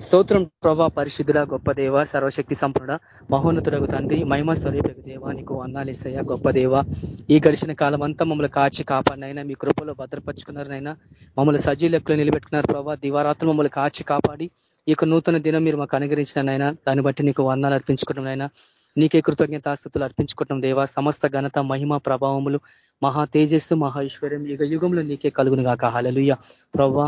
స్తోత్రం ప్రభా పరిశుద్ధుడ గొప్ప దేవ సర్వశక్తి సంపూర్ణ మహోన్నతుడకు తండ్రి మహిమ స్వరూపకు దేవ నీకు వందాలేసయ్య గొప్ప దేవ. ఈ గడిచిన కాలం అంతా మమ్మల్ని కాచి కాపాడినైనా మీ కృపలో భద్రపరుచుకున్నారనైనా మమ్మల్ని సజీ లెక్కలు నిలబెట్టుకున్నారు ప్రభా. దివారాత్రులు మమ్మల్ని కాచి కాపాడి ఈ నూతన దినం మీరు మాకు అనుగ్రహించినైనా దాన్ని బట్టి నీకు వందాలు అర్పించుకుంటున్నాయినా నీకే కృతజ్ఞతాస్థుతులు అర్పించుకుంటున్నాం దేవా. సమస్త ఘనత మహిమ ప్రభావములు మహా తేజస్సు మహా ఐశ్వర్యం యుగ యుగంలో నీకే కలుగును గాక హలలుయ ప్రవ్వా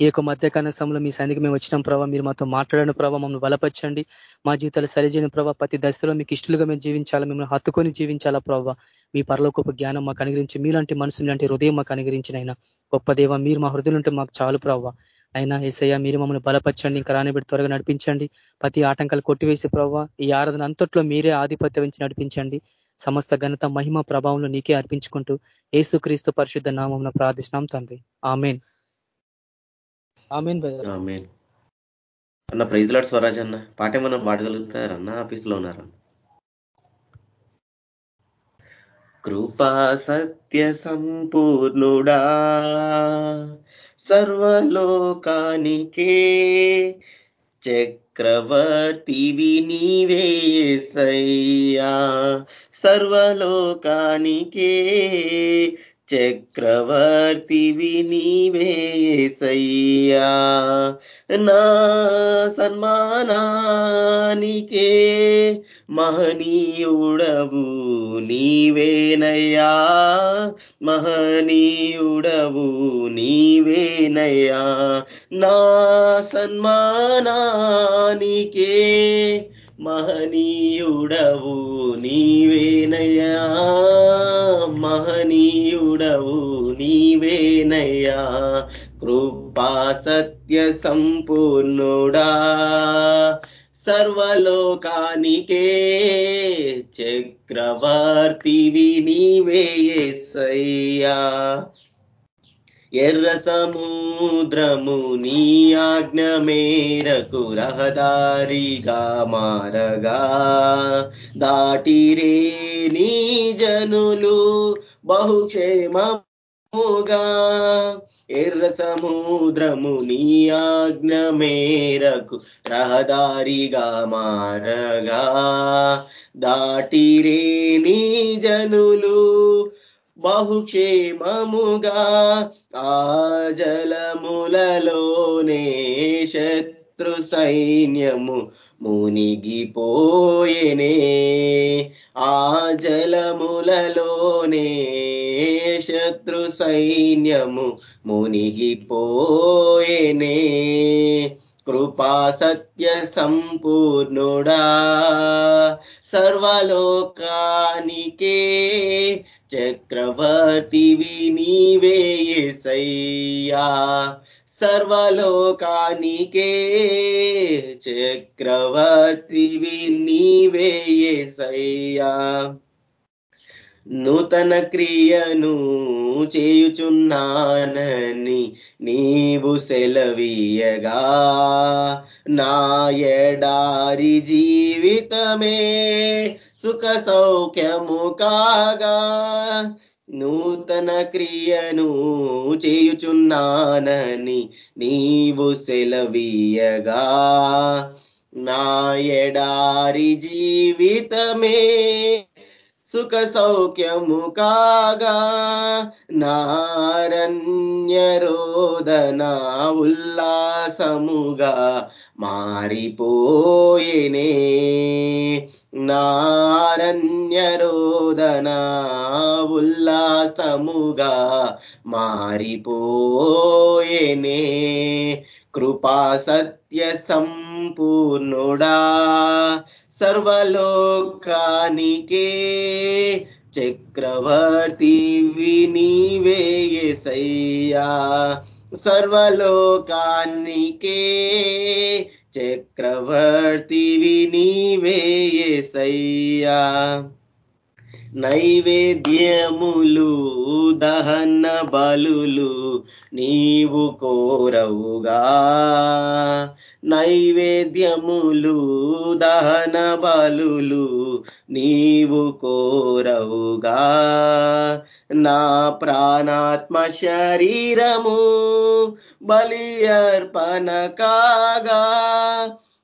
ఈ యొక్క మధ్యకాల సమయంలో మీ సన్నిధికి మేము వచ్చినాం ప్రభావ మీరు మాతో మాట్లాడిన ప్రభావ మమ్మల్ని బలపరచండి. మా జీవితాలు సరిజైన ప్రభావ ప్రతి దశలో మీకు ఇష్టలుగా మేము జీవించాలా మిమ్మల్ని హత్తుకొని జీవించాలా ప్రభావ మీ పరలోకొప్ప జ్ఞానం మాకు అనుగ్రహించి మీలాంటి మనసు లాంటి హృదయం మాకు అనుగ్రహించిన గొప్ప దేవ మీరు మా హృదయం ఉంటే మాకు చాలు ప్రభావ అయినా ఏసయ్య మీరు మమ్మల్ని బలపరచండి ఇంకా రానిబెట్టి త్వరగా నడిపించండి. ప్రతి ఆటంకాలు కొట్టివేసి ప్రభావ ఈ ఆరాధన అంతట్లో మీరే ఆధిపత్యం నుంచి నడిపించండి. సమస్త ఘనత మహిమ ప్రభావంలో నీకే అర్పించుకుంటూ ఏసుక్రీస్తు పరిశుద్ధ నామం ప్రార్థిస్తున్నాం తండ్రి. ఆమెన్. అన్న ప్రైజ్ లాడ్ స్వరాజ్ అన్న పాట ఏమన్నా పాడగలుగుతారన్న ఆఫీస్లో ఉన్నారన్న. కృపా సత్య సంపూర్ణుడా సర్వలోకానికే చక్రవర్తివి నీవేసయ్యా సర్వలోకానికే చక్రవర్తివి నీవేసయ్యా నా సన్మానానికే మహనీయుడవు నీవేనయ్యా. మహనీయుడవు నీవేనయ్యా. నా సన్మానానికే మహనీయుడవు నీవేనయ్యా మహనీయుడవు నీవేనయ్యా కృపా సత్య సంపూర్ణుడా. సర్వలోకానికే చక్రవర్తివి నీవేసయ్యా ఎర్ర సముద్రము నీ ఆజ్ఞ మేరకు రహదారిగా మారగా దాటిరే నీ జనులు బహుక్షేమముగా ఎర్ర సముద్రము నీ ఆజ్ఞ మేరకు రహదారిగా మారగా దాటిరే నీ జనులు బహుక్షేమముగా ఆ జలములలోనే శత్రు సైన్యము మునిగిపోయేనే. ఆ జలములలోనే శత్రు సైన్యము మునిగిపోయేనే. కృపా సత్య సంపూర్ణుడా సర్వలోకానికే చక్రవర్తివి నీవేసయ్యా సర్వలోకానికే. చక్రవర్తివి నీవేసయ్యా నూతన క్రియను చేయుచున్నానని నీవు సెలవీయగా. నా ఎడారి జీవితమే సుఖ సౌఖ్యము కాగా నూతన క్రియను చేయుచున్నానని నీవు సెలవీయగా. నా ఎడారి జీవితమే సుఖ సౌఖ్యము కాగా నారణ్యరోదన ఉల్లాసముగా మారిపోయేనే. నారణ్యరోదన ఉల్లాసముగా మారిపోయేనే. కృపా సత్య సంపూర్ణుడా సర్వలోకానికే చక్రవర్తి వినివేయసయ్యా సర్వలోకానికే చక్రవర్తి వినివేయసయ్యా నైవేద్యములు దహన బలులు నీవు కోరవుగా. నైవేద్యములు దహన బలులు నీవు కోరవుగా. నా ప్రాణాత్మ శరీరము బలి అర్పణ కాగా.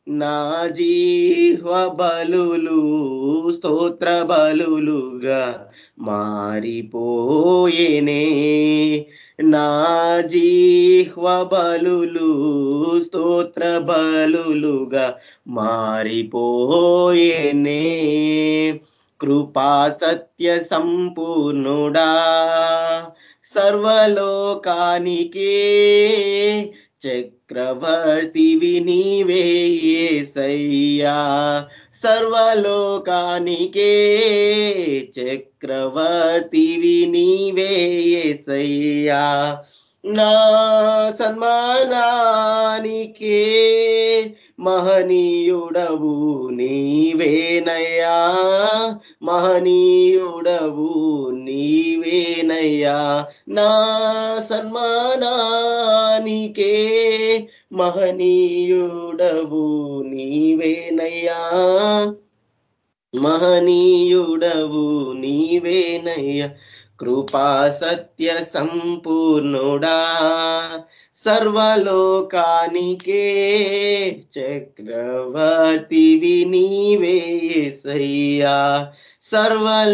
నా జీహ్వ బలులు స్తోత్ర బలులుగా మారిపోయేనే. నా జీహ్వ బలులు స్తోత్ర బలులుగా మారిపోయేనే. కృపా సత్య సంపూర్ణుడా సర్వలోకానికే చక్రవర్తి నీవే సర్వలోకానికే చక్రవర్తివి నీవే యేసయ్యా నా సన్మానానికే మహనీయుడవు నీవేనయ్యా మహనీయుడవు నీవేనయ్యా నా సన్మానానికే మహనీయుడవు నీవేనయ్యా మహనీయుడవు నీవేనయ్యా కృపా సత్య సంపూర్ణుడా సర్వలోకానికే చక్రవర్తివి నీవే యేసయ్యా సర్వలోకానికే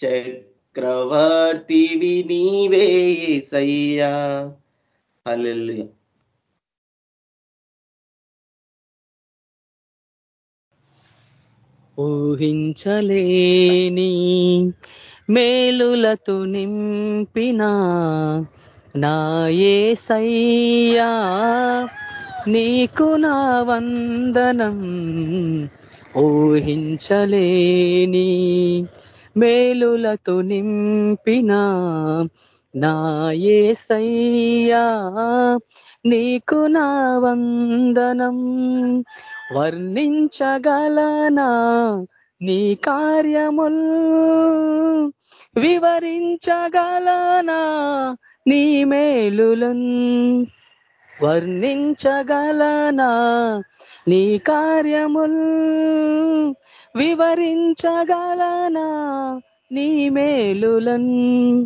చక్రవర్తివి నీవే యేసయ్యా హల్లెలూయా. ఊహించలేని మేలులతో నింపినా నా యేసయ్యా నీకు నా వందనం ఊహించలేని మేలులతో నింపినా నా యేసయ్యా నీకు నా వందనం వర్ణించగలనా? నీ కార్యముల్ వివరించగలనా? నీ మేలులన్ వర్ణించగలనా? నీ కార్యముల్ వివరించగలనా? నీ మేలులన్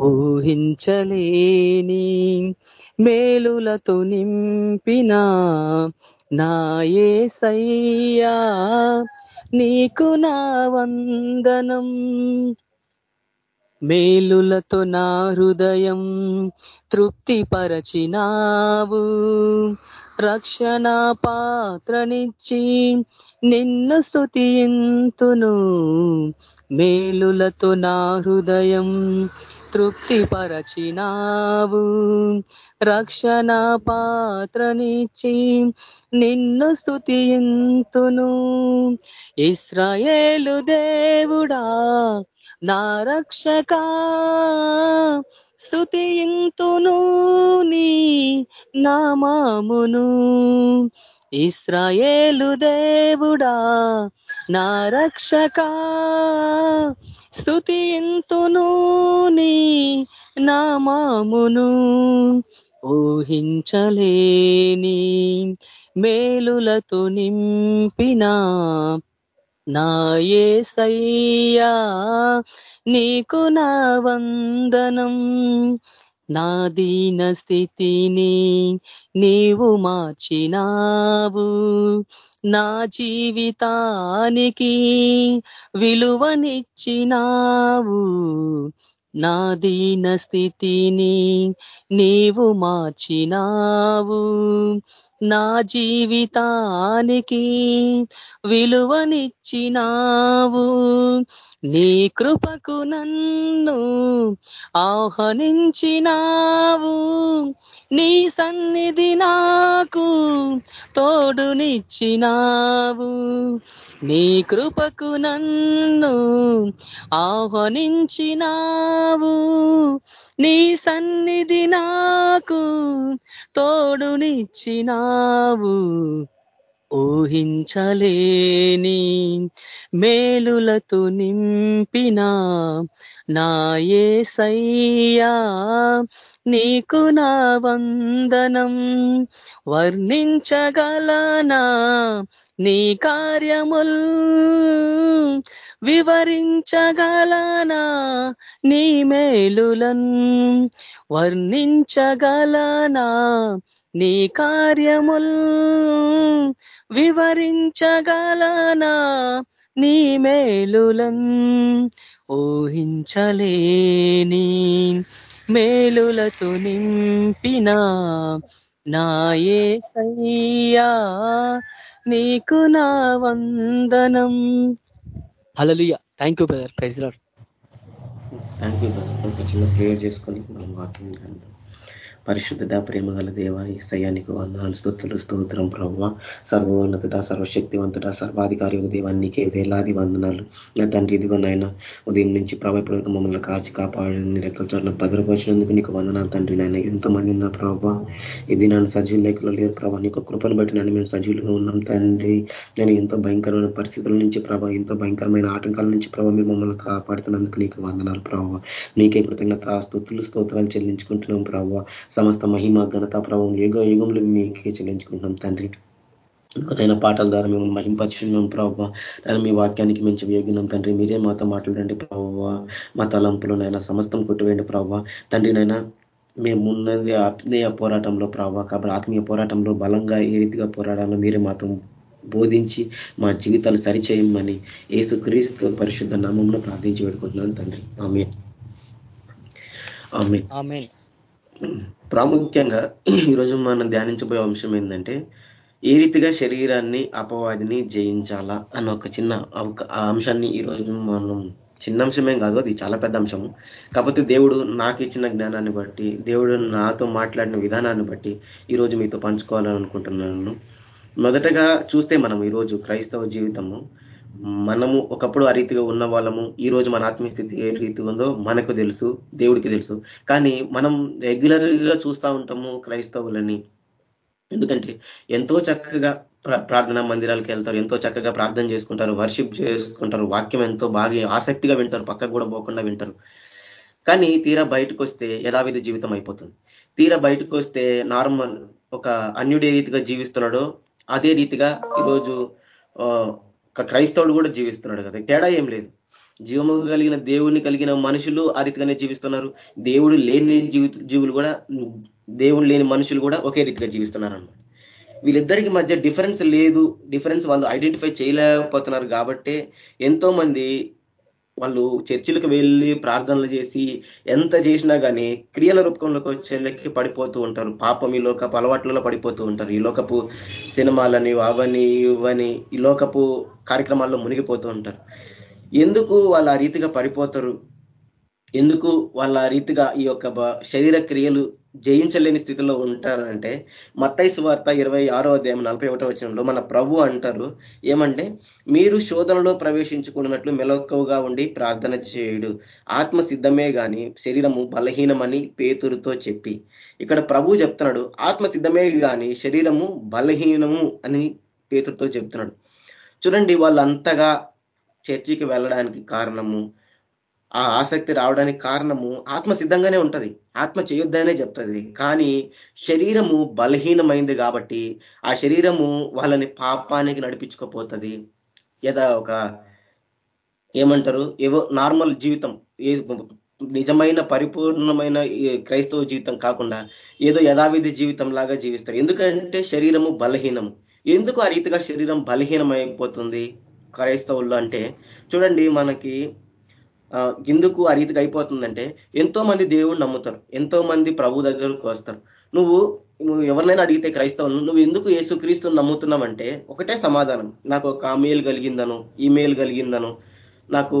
ఊహించలేని మేలులతో నింపిన నా యేసయ్యా నీకు నా వందనం. మేలులతో నా హృదయం తృప్తిపరచినావు. రక్షణ పాత్రనిచ్చి నిన్ను స్తుతింతును మేలులతో నా హృదయం తృప్తిపరచినావు. రక్షణ పాత్రనిచ్చి నిన్ను స్తుతింతును ఇస్రాయేలు దేవుడా నా రక్షక స్తుతింతును నీ నామామును. ఇస్రాయేలు దేవుడా నా రక్షక స్తుతింతును నీ నామామును ఊహించలేని మేలులతో నింపిన నాయే సయ్యా నీకు నా వందనం. నా దీన స్థితిని నీవు మార్చినావు. నా జీవితానికి విలువనిచ్చినావు. నా దీన స్థితిని నీవు మార్చినావు. నా జీవితానికి విలువనిచ్చినావు. నీ కృపకు నన్ను ఆహ్వానించినావు. నీ సన్నిధి నాకు తోడునిచ్చినావు. నీ కృపకు నన్ను ఆహ్వానించినావు. నీ సన్నిధి నాకు తోడునిచ్చినావు. ఊహించలేని మేలులతో నింపిన నా సయ్యా నీకు నా వందనం వర్ణించగలనా? నీ కార్యముల్ వివరించగలనా? నీ మేలులన్ వర్ణించగలనా? నీ కార్యముల్ వివరించగలనా? నీ మేలులన్ ఊహించలేని మేలులతో నింపిన నాయే సయ్యా నీకు నా వందనం. Hallelujah thank you brother praise lord thank you brother ఒక చిన్న ప్రేయర్ చేసుకొని మనం వాక్యం పరిశుద్ధ ప్రేమ గల దేవ ఈ సయానికి వందనాలు స్థుతులు స్తోత్రం ప్రవ్వ సర్వోన్నతుడ సర్వశక్తివంతుడ సర్వాధికారి దేవానికి వేలాది వందనాలు. నా తండ్రి ఇదిగో నాయన ఉదయం నుంచి ప్రభావ ఇప్పటివరకు మమ్మల్ని కాచి కాపాడని రెక్కల చోట్ల భద్రపరిచినందుకు నీకు వందనాలు తండ్రి నాయన. ఎంతో మంది నా ప్రభావ. ఇది నన్ను సజీవ లేఖలో లేరు ప్రభావ నీకు కృపను బట్టి నన్ను మేము సజీవులుగా ఉన్నాం తండ్రి. నేను ఎంతో భయంకరమైన పరిస్థితుల నుంచి ప్రభావ ఎంతో భయంకరమైన ఆటంకాల నుంచి ప్రభావ మీరు మమ్మల్ని కాపాడుతున్నందుకు నీకు వందనాలు ప్రభావ. నీకే కృతజ్ఞత స్థుతులు స్తోత్రాలు చెల్లించుకుంటున్నాం ప్రభావ. సమస్త మహిమ ఘనత ప్రభావం యుగ యుగంలో మీకే చెల్లించుకుంటున్నాం తండ్రి. ఇంకొకైనా పాటల ద్వారా మేము మహింపరుచున్నాం ప్రభావ. నేను మీ వాక్యానికి మంచి వేగినాం తండ్రి. మీరే మాతో మాట్లాడండి ప్రభావ. మా తలంపులోనైనా సమస్తం కొట్టివేయండి ప్రభావ. తండ్రి నైనా మేమున్నది ఆత్మీయ పోరాటంలో ప్రభావ. కాబట్టి ఆత్మీయ పోరాటంలో బలంగా ఏ రీతిగా పోరాడాలో మీరే మాతో బోధించి మా జీవితాలు సరిచేయమని ఏసుక్రీస్తు పరిశుద్ధ నామంలో ప్రార్థించి పెడుకుంటున్నాను తండ్రి. ఆమె ఆమె ఆమె ప్రాముఖ్యంగా ఈరోజు మనం ధ్యానించబోయే అంశం ఏంటంటే ఏ రీతిగా శరీరాన్ని అపవాదిని జయించాలా అన్న ఒక చిన్న ఆ అంశాన్ని ఈరోజు మనం చిన్న అంశమేం కాదు అది చాలా పెద్ద అంశము. కాకపోతే దేవుడు నాకు ఇచ్చిన జ్ఞానాన్ని బట్టి దేవుడు నాతో మాట్లాడిన విధానాన్ని బట్టి ఈరోజు మీతో పంచుకోవాలని అనుకుంటున్నాను మొదటగా చూస్తే మనం ఈరోజు క్రైస్తవ జీవితము మనము ఒకప్పుడు ఆ రీతిగా ఉన్న వాళ్ళము ఈ రోజు మన ఆత్మీయ స్థితి ఏ రీతి ఉందో మనకు తెలుసు దేవుడికి తెలుసు. కానీ మనం రెగ్యులర్గా చూస్తూ ఉంటాము క్రైస్తవులని. ఎందుకంటే ఎంతో చక్కగా ప్రార్థనా మందిరాలకు వెళ్తారు ఎంతో చక్కగా ప్రార్థన చేసుకుంటారు వర్షిప్ చేసుకుంటారు వాక్యం ఎంతో బాగా ఆసక్తిగా వింటారు పక్కకు కూడా పోకుండా వింటారు. కానీ తీరా బయటకు వస్తే యథావిధి జీవితం అయిపోతుంది. తీరా బయటకు వస్తే నార్మల్ ఒక అన్యుడే రీతిగా జీవిస్తున్నాడో అదే రీతిగా ఈరోజు క్రైస్తవుడు కూడా జీవిస్తున్నాడు కదా. తేడా ఏం లేదు. జీవము కలిగిన దేవుని కలిగిన మనుషులు ఆ రీతిగానే జీవిస్తున్నారు. దేవుడు లేని జీవిత జీవులు కూడా దేవుడు లేని మనుషులు కూడా ఒకే రీతిగా జీవిస్తున్నారు అనమాట వీళ్ళిద్దరికి మధ్య డిఫరెన్స్ లేదు. డిఫరెన్స్ వాళ్ళు ఐడెంటిఫై చేయలేకపోతున్నారు కాబట్టే ఎంతో మంది వాళ్ళు చర్చిలకు వెళ్ళి ప్రార్థనలు చేసి ఎంత చేసినా కానీ క్రియల రూపంలోకి వచ్చేళ్ళకి పడిపోతూ ఉంటారు. పాపం ఈ లోకపు అలవాట్లలో పడిపోతూ ఉంటారు. ఈ లోకపు సినిమాలని అవని ఇవని ఈ లోకపు కార్యక్రమాల్లో మునిగిపోతూ ఉంటారు. ఎందుకు వాళ్ళు ఆ రీతిగా పడిపోతారు? ఎందుకు వాళ్ళ రీతిగా ఈ యొక్క శరీర క్రియలు జయించలేని స్థితిలో ఉంటారంటే మత్తైసు వార్త ఇరవై ఆరో అధ్యాయం నలభై ఒకటో వచనంలో మన ప్రభు అంటారు ఏమంటే మీరు శోధనలో ప్రవేశించుకున్నట్లు మెలకువగా ఉండి ప్రార్థన చేయుడు. ఆత్మ సిద్ధమే గాని శరీరము బలహీనమని పేతురుతో చెప్పి. ఇక్కడ ప్రభు చెప్తున్నాడు ఆత్మ సిద్ధమే గాని శరీరము బలహీనము అని పేతురుతో చెప్తున్నాడు. చూడండి వాళ్ళంతగా చర్చికి వెళ్ళడానికి కారణము ఆ ఆసక్తి రావడానికి కారణము ఆత్మ సిద్ధంగానే ఉంటది. ఆత్మ చేయొద్దనే చెప్తుంది. కానీ శరీరము బలహీనమైంది కాబట్టి ఆ శరీరము వాళ్ళని పాపానికి నడిపించుకోపోతుంది. ఏదా ఒక ఏమంటారు? ఏవో నార్మల్ జీవితం. ఏ నిజమైన పరిపూర్ణమైన క్రైస్తవ జీవితం కాకుండా ఏదో యథావిధి జీవితం లాగా జీవిస్తారు. ఎందుకంటే శరీరము బలహీనము. ఎందుకు ఆ రీతిగా శరీరం బలహీనమైపోతుంది క్రైస్తవుల్లో అంటే? చూడండి మనకి ఎందుకు ఆ రీతిగా అయిపోతుందంటే ఎంతో మంది దేవుడు నమ్ముతారు. ఎంతో మంది ప్రభు దగ్గరకు వస్తారు. నువ్వు నువ్వు ఎవరినైనా అడిగితే క్రైస్తవులు నువ్వు ఎందుకు యేసుక్రీస్తుని నమ్ముతున్నావంటే ఒకటే సమాధానం. నాకు ఒక మెయిల్ కలిగిందను ఈమెయిల్ కలిగిందను. నాకు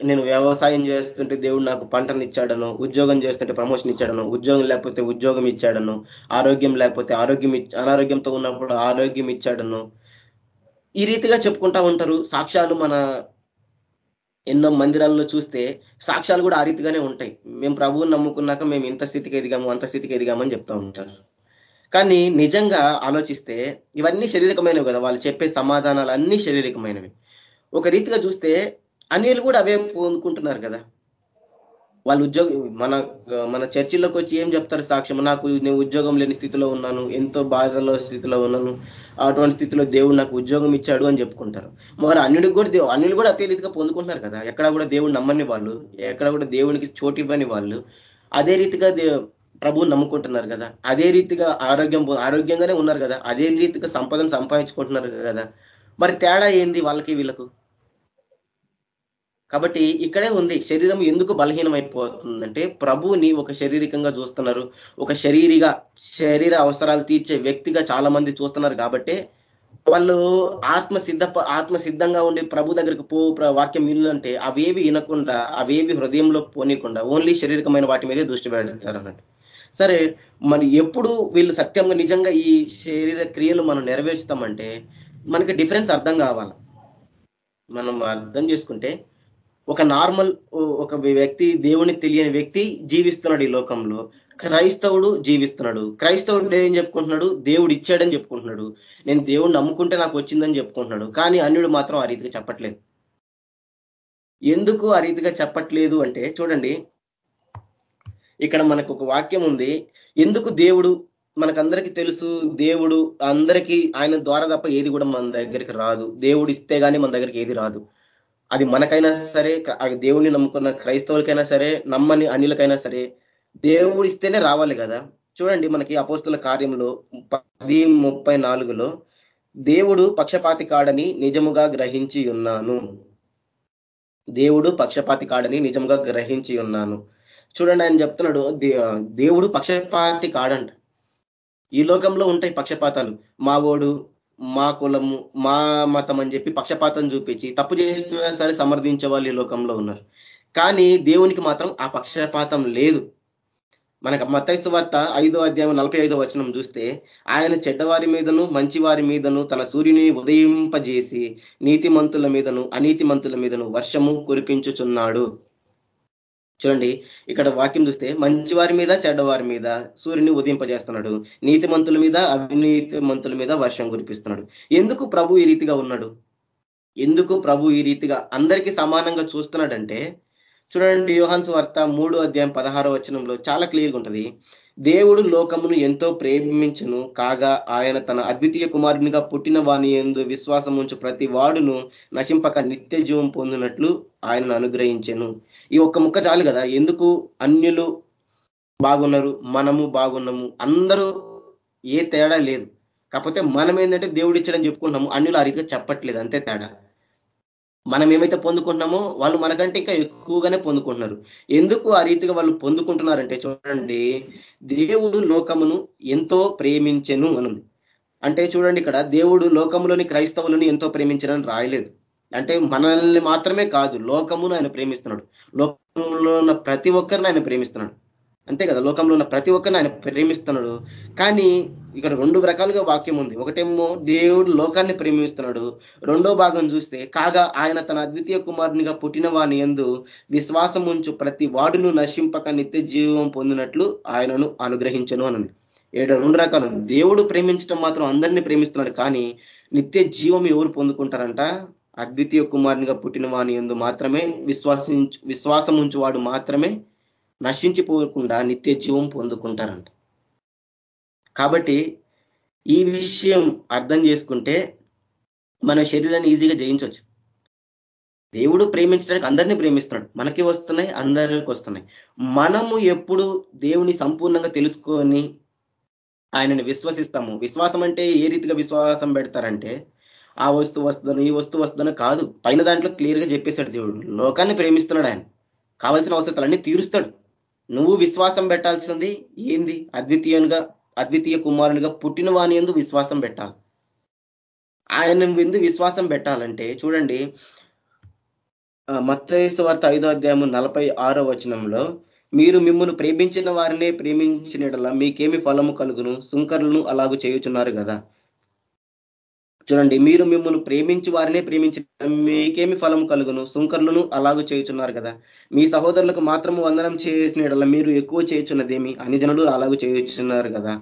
నేను వ్యవసాయం చేస్తుంటే దేవుడు నాకు పంటను ఇచ్చాడను ఉద్యోగం చేస్తుంటే ప్రమోషన్ ఇచ్చాడను ఉద్యోగం లేకపోతే ఉద్యోగం ఇచ్చాడను ఆరోగ్యం లేకపోతే ఆరోగ్యం అనారోగ్యంతో ఉన్నప్పుడు ఆరోగ్యం ఇచ్చాడను. ఈ రీతిగా చెప్పుకుంటా ఉంటారు. సాక్ష్యాలు మన ఎన్నో మందిరాల్లో చూస్తే సాక్ష్యాలు కూడా ఆ రీతిగానే ఉంటాయి. మేము ప్రభువుని నమ్ముకున్నాక మేము ఇంత స్థితికి ఎదిగాము అంత స్థితికి ఎదిగామని చెప్తా ఉంటారు. కానీ నిజంగా ఆలోచిస్తే ఇవన్నీ శారీరకమైనవి కదా. వాళ్ళు చెప్పే సమాధానాలు అన్నీ శారీరకమైనవి. ఒక రీతిగా చూస్తే అనిలు కూడా అవే పొందుకుంటున్నారు కదా. వాళ్ళు ఉద్యోగం మన మన చర్చిలోకి వచ్చి ఏం చెప్తారు సాక్ష్యం? నాకు నేను ఉద్యోగం లేని స్థితిలో ఉన్నాను ఎంతో బాధలో స్థితిలో ఉన్నాను అటువంటి స్థితిలో దేవుడు నాకు ఉద్యోగం ఇచ్చాడు అని చెప్పుకుంటారు. మరి అన్యుడికి కూడా దేవు అన్యులు కూడా అదే రీతిగా పొందుకుంటున్నారు కదా? ఎక్కడ కూడా దేవుడు నమ్మని వాళ్ళు ఎక్కడ కూడా దేవునికి చోటు ఇవ్వని వాళ్ళు అదే రీతిగా ప్రభువు నమ్ముకుంటున్నారు కదా? అదే రీతిగా ఆరోగ్యం ఆరోగ్యంగానే ఉన్నారు కదా? అదే రీతిగా సంపదను సంపాదించుకుంటున్నారు కదా? మరి తేడా ఏంది వాళ్ళకి వీళ్ళకు? కాబట్టి ఇక్కడే ఉంది శరీరం ఎందుకు బలహీనమైపోతుందంటే ప్రభువుని ఒక శారీరకంగా చూస్తున్నారు. ఒక శరీరిగా శరీర అవసరాలు తీర్చే వ్యక్తిగా చాలా మంది చూస్తున్నారు కాబట్టి వాళ్ళు ఆత్మ సిద్ధ ఆత్మ సిద్ధంగా ఉండి ప్రభు దగ్గరికి పో వాక్యం వినంటే అవేవి వినకుండా అవేవి హృదయంలో పోనీయకుండా ఓన్లీ శారీరకమైన వాటి మీదే దృష్టి పెడతారు అన్నట్టు సరే మరి ఎప్పుడు వీళ్ళు సత్యంగా నిజంగా ఈ శరీర క్రియలు మనం నెరవేర్చుతామంటే మనకి డిఫరెన్స్ అర్థం కావాలి. మనం అర్థం చేసుకుంటే ఒక నార్మల్ ఒక వ్యక్తి దేవుని తెలియని వ్యక్తి జీవిస్తున్నాడు ఈ లోకంలో. క్రైస్తవుడు జీవిస్తున్నాడు. క్రైస్తవుడు ఏం చెప్పుకుంటున్నాడు? దేవుడు ఇచ్చాడని చెప్పుకుంటున్నాడు. నేను దేవుడిని నమ్ముకుంటే నాకు వచ్చిందని చెప్పుకుంటున్నాడు. కానీ అన్యుడు మాత్రం ఆ రీతిగా చెప్పట్లేదు. ఎందుకు ఆ రీతిగా చెప్పట్లేదు అంటే చూడండి. ఇక్కడ మనకు ఒక వాక్యం ఉంది. ఎందుకు దేవుడు మనకందరికీ తెలుసు దేవుడు అందరికీ ఆయన ద్వారా తప్ప ఏది కూడా మన దగ్గరికి రాదు. దేవుడు ఇస్తే గానీ మన దగ్గరికి ఏది రాదు. అది మనకైనా సరే దేవుడిని నమ్ముకున్న క్రైస్తవులకైనా సరే నమ్మని అనిలకైనా సరే దేవుడు ఇస్తేనే రావాలి కదా? చూడండి మనకి అపోస్తుల కార్యంలో పది ముప్పై నాలుగులో దేవుడు పక్షపాతి కాడని నిజముగా గ్రహించి ఉన్నాను. దేవుడు పక్షపాతి కాడని నిజముగా గ్రహించి ఉన్నాను. చూడండి ఆయన చెప్తున్నాడు దేవుడు పక్షపాతి కాడంట. ఈ లోకంలో ఉంటాయి పక్షపాతాలు. మావోడు మా కులము మా మతం అని చెప్పి పక్షపాతం చూపించి తప్పు చేస్తున్నా సరే సమర్థించే వాళ్ళు ఈ లోకంలో ఉన్నారు. కానీ దేవునికి మాత్రం ఆ పక్షపాతం లేదు. మనకు మతైసు వార్త ఐదో అధ్యాయం నలభై ఐదో వచనం చూస్తే ఆయన చెడ్డవారి మీదను మంచివారి మీదను తన సూర్యుని ఉదయింపజేసి నీతిమంతుల మీదను అనీతిమంతుల మీదను వర్షము కురిపించుచున్నాడు. చూడండి ఇక్కడ వాక్యం చూస్తే మంచి వారి మీద చెడ్డవారి మీద సూర్యుని ఉదయింపజేస్తున్నాడు. నీతిమంతుల మీద అవినీతి మంతుల మీద వర్షం కురిపిస్తున్నాడు. ఎందుకు ప్రభు ఈ రీతిగా ఉన్నాడు? ఎందుకు ప్రభు ఈ రీతిగా అందరికీ సమానంగా చూస్తున్నాడంటే చూడండి యోహాన్స్ వార్త మూడు అధ్యాయం పదహారో వచనంలో చాలా క్లియర్గా ఉంటది. దేవుడు లోకమును ఎంతో ప్రేమించను కాగా ఆయన తన అద్వితీయ కుమారునిగా పుట్టిన వాణి ఎందు విశ్వాసం ఉంచు ప్రతి వాడును నశింపక నిత్య జీవం పొందినట్లు ఆయనను అనుగ్రహించను. ఈ ఒక్క ముక్క చాలు కదా. ఎందుకు అన్యులు బాగున్నారు మనము బాగున్నాము? అందరూ ఏ తేడా లేదు. కాకపోతే మనం ఏంటంటే దేవుడు ఇచ్చడని చెప్పుకుంటున్నాము. అన్యులు ఆ రీతిగా చెప్పట్లేదు. అంతే తేడా. మనం ఏమైతే పొందుకుంటున్నామో వాళ్ళు మనకంటే ఇంకా ఎక్కువగానే పొందుకుంటున్నారు. ఎందుకు ఆ రీతిగా వాళ్ళు పొందుకుంటున్నారంటే చూడండి దేవుడు లోకమును ఎంతో ప్రేమించెను అనుంది. అంటే చూడండి ఇక్కడ దేవుడు లోకంలోని క్రైస్తవులను ఎంతో ప్రేమించనని రాయలేదు. అంటే మనల్ని మాత్రమే కాదు లోకమును ఆయన ప్రేమిస్తున్నాడు. లోకంలో ఉన్న ప్రతి ఒక్కరిని ఆయన ప్రేమిస్తున్నాడు. అంతే కదా? లోకంలో ఉన్న ప్రతి ఒక్కరిని ఆయన ప్రేమిస్తున్నాడు. కానీ ఇక్కడ రెండు రకాలుగా వాక్యం ఉంది. ఒకటేమో దేవుడు లోకాన్ని ప్రేమిస్తున్నాడు. రెండో భాగం చూస్తే కాగా ఆయన తన అద్వితీయ కుమారునిగా పుట్టిన వాని ఎందు విశ్వాసం ఉంచు ప్రతి వాడును నశింపక నిత్య జీవం పొందినట్లు ఆయనను అనుగ్రహించను అని ఏడు రెండు రకాలు. దేవుడు ప్రేమించడం మాత్రం అందరినీ ప్రేమిస్తున్నాడు. కానీ నిత్య జీవం ఎవరు పొందుకుంటారంట? అద్వితీయ కుమారునిగా పుట్టిన వాని ఎందు మాత్రమే విశ్వాసించు విశ్వాసం ఉంచువాడు మాత్రమే నశించిపోకుండా నిత్య జీవం పొందుకుంటారంట. కాబట్టి ఈ విషయం అర్థం చేసుకుంటే మన శరీరాన్ని ఈజీగా జయించవచ్చు. దేవుడు ప్రేమించడానికి అందరినీ ప్రేమిస్తున్నాడు. మనకి వస్తున్నాయి అందరికి వస్తున్నాయి. మనము ఎప్పుడు దేవుని సంపూర్ణంగా తెలుసుకొని ఆయనను విశ్వసిస్తాము. విశ్వాసం అంటే ఏ రీతిగా విశ్వాసం పెడతారంటే ఆ వస్తువు వస్తుందను ఈ వస్తువు వస్తుందని కాదు. పైన దాంట్లో క్లియర్గా చెప్పేశాడు దేవుడు. లోకాన్ని ప్రేమిస్తున్నాడు ఆయన. కావాల్సిన అవసరాలన్నీ తీరుస్తాడు. నువ్వు విశ్వాసం పెట్టాల్సింది ఏంది? అద్వితీయంగా అద్వితీయ కుమారునిగా పుట్టిన వాని ఎందు విశ్వాసం పెట్టాలి. ఆయన ఎందు విశ్వాసం పెట్టాలంటే చూడండి మత్తేసు వార్త ఐదో అధ్యాయము నలభై ఆరో వచనంలో మీరు మిమ్మల్ని ప్రేమించిన వారినే ప్రేమించినట్లా మీకేమి ఫలము కలుగును? సుంకరులను అలాగూ చేయుచున్నారు కదా. చూడండి మీరు మిమ్మల్ని ప్రేమించి వారినే ప్రేమించిన మీకేమి ఫలం కలుగును? సుంకర్లను అలాగూ చేయుచున్నారు కదా. మీ సహోదరులకు మాత్రము వందనం చేసిన మీరు ఎక్కువ చేయుచున్నదేమి? అన్ని జనులు అలాగూ చేయుచున్నారు కదా.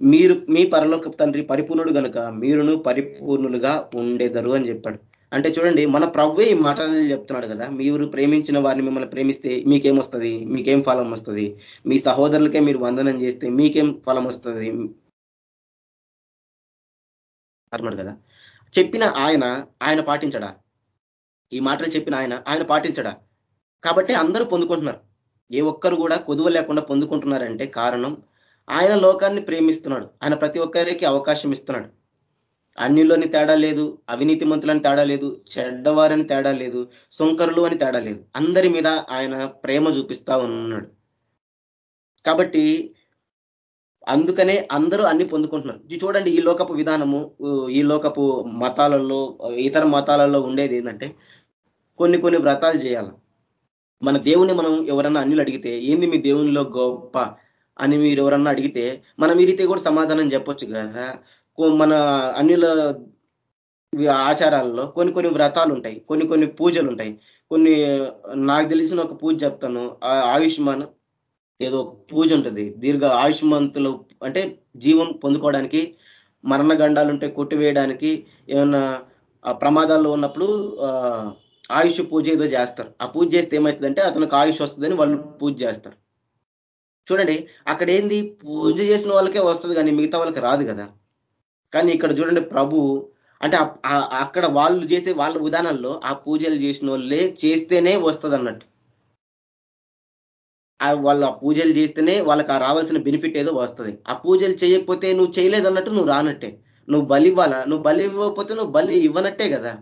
మీరు మీ పరలోక తండ్రి పరిపూర్ణుడు కనుక మీరును పరిపూర్ణులుగా ఉండేదరు అని చెప్పాడు. అంటే చూడండి మన ప్రవ్వే ఈ మాటలు చెప్తున్నాడు కదా. మీరు ప్రేమించిన వారిని మిమ్మల్ని ప్రేమిస్తే మీకేం వస్తుంది? మీకేం ఫలం వస్తుంది? మీ సహోదరులకే మీరు వందనం చేస్తే మీకేం ఫలం వస్తుంది? అన్నాడు కదా. చెప్పిన ఆయన ఆయన పాటించడా? ఈ మాటలు చెప్పిన ఆయన ఆయన పాటించడా? కాబట్టి అందరూ పొందుకుంటున్నారు. ఏ ఒక్కరు కూడా కొదువ లేకుండా పొందుకుంటున్నారంటే కారణం ఆయన లోకాన్ని ప్రేమిస్తున్నాడు. ఆయన ప్రతి ఒక్కరికి అవకాశం ఇస్తున్నాడు. అన్యుల్లోని తేడా లేదు అవినీతి మంతులని తేడా లేదు చెడ్డవారని తేడా లేదు సొంకరులు అని తేడా లేదు. అందరి మీద ఆయన ప్రేమ చూపిస్తా ఉన్నాడు. కాబట్టి అందుకనే అందరూ అన్ని పొందుకుంటున్నారు. ఇది చూడండి ఈ లోకపు విధానము ఈ లోకపు మతాలలో ఇతర మతాలలో ఉండేది ఏంటంటే కొన్ని కొన్ని వ్రతాలు చేయాలి. మన దేవుని మనం ఎవరన్నా అన్నిలు అడిగితే ఏంది మీ దేవునిలో గొప్ప? అని మీరు ఎవరన్నా అడిగితే మనం ఈ రీతి కూడా సమాధానం చెప్పొచ్చు కదా. మన అన్యుల ఆచారాల్లో కొన్ని కొన్ని వ్రతాలు ఉంటాయి కొన్ని కొన్ని పూజలు ఉంటాయి. కొన్ని నాకు తెలిసిన ఒక పూజ చెప్తాను. ఆయుష్మాన్ ఏదో పూజ ఉంటుంది. దీర్ఘ ఆయుష్మంతులు అంటే జీవం పొందుకోవడానికి మరణ గండాలు ఉంటే కొట్టివేయడానికి ఏమన్నా ప్రమాదాల్లో ఉన్నప్పుడు ఆయుష్ పూజ ఏదో చేస్తారు. ఆ పూజ చేస్తే ఏమవుతుందంటే అతనికి ఆయుష్ వస్తుందని వాళ్ళు పూజ చేస్తారు. చూడండి అక్కడ ఏంది? పూజ చేసిన వాళ్ళకే వస్తుంది కానీ మిగతా వాళ్ళకి రాదు కదా. కానీ ఇక్కడ చూడండి ప్రభు అంటే అక్కడ వాళ్ళు చేసే వాళ్ళ విధానాల్లో ఆ పూజలు చేసిన వాళ్ళే చేస్తేనే వస్తుంది అన్నట్టు వాళ్ళు ఆ పూజలు చేస్తేనే వాళ్ళకి ఆ రావాల్సిన బెనిఫిట్ ఏదో వస్తుంది. ఆ పూజలు చేయకపోతే నువ్వు చేయలేదన్నట్టు నువ్వు రానట్టే. నువ్వు బలి ఇవ్వాలా? నువ్వు బలి ఇవ్వకపోతే నువ్వు బలి ఇవ్వనట్టే కదా.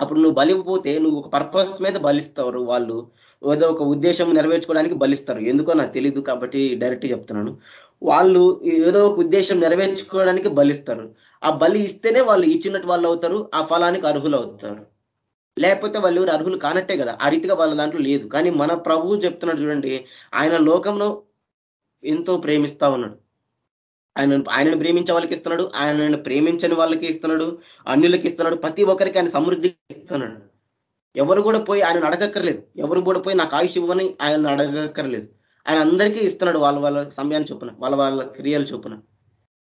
అప్పుడు నువ్వు బలి ఇవ్వకపోతే నువ్వు ఒక పర్పస్ మీద బలిస్తారు వాళ్ళు. ఏదో ఒక ఉద్దేశం నెరవేర్చుకోవడానికి బలిస్తారు. ఎందుకో నాకు తెలియదు కాబట్టి డైరెక్ట్ చెప్తున్నాను. వాళ్ళు ఏదో ఒక ఉద్దేశం నెరవేర్చుకోవడానికి బలిస్తారు. ఆ బలి ఇస్తేనే వాళ్ళు ఇచ్చినట్టు వాళ్ళు అవుతారు ఆ ఫలానికి అర్హులు అవుతారు. లేకపోతే వాళ్ళు ఎవరు అర్హులు కానట్టే కదా. ఆ రీతిగా వాళ్ళ దాంట్లో లేదు. కానీ మన ప్రభువు చెప్తున్నాడు చూడండి ఆయన లోకంలో ఎంతో ప్రేమిస్తా ఉన్నాడు. ఆయన ఆయనను ప్రేమించే వాళ్ళకి ఇస్తున్నాడు ఆయనను ప్రేమించని వాళ్ళకి ఇస్తున్నాడు అన్యులకి ఇస్తున్నాడు ప్రతి ఒక్కరికి ఆయన సమృద్ధి ఇస్తున్నాడు. ఎవరు కూడా పోయి ఆయన అడగక్కర్లేదు ఎవరు కూడా పోయి నాకు ఆయుష్ ఇవ్వని ఆయన అడగక్కర్లేదు ఆయన అందరికీ ఇస్తున్నాడు వాళ్ళ వాళ్ళ సమయాన్ని చొప్పున వాళ్ళ వాళ్ళ క్రియలు చొప్పున.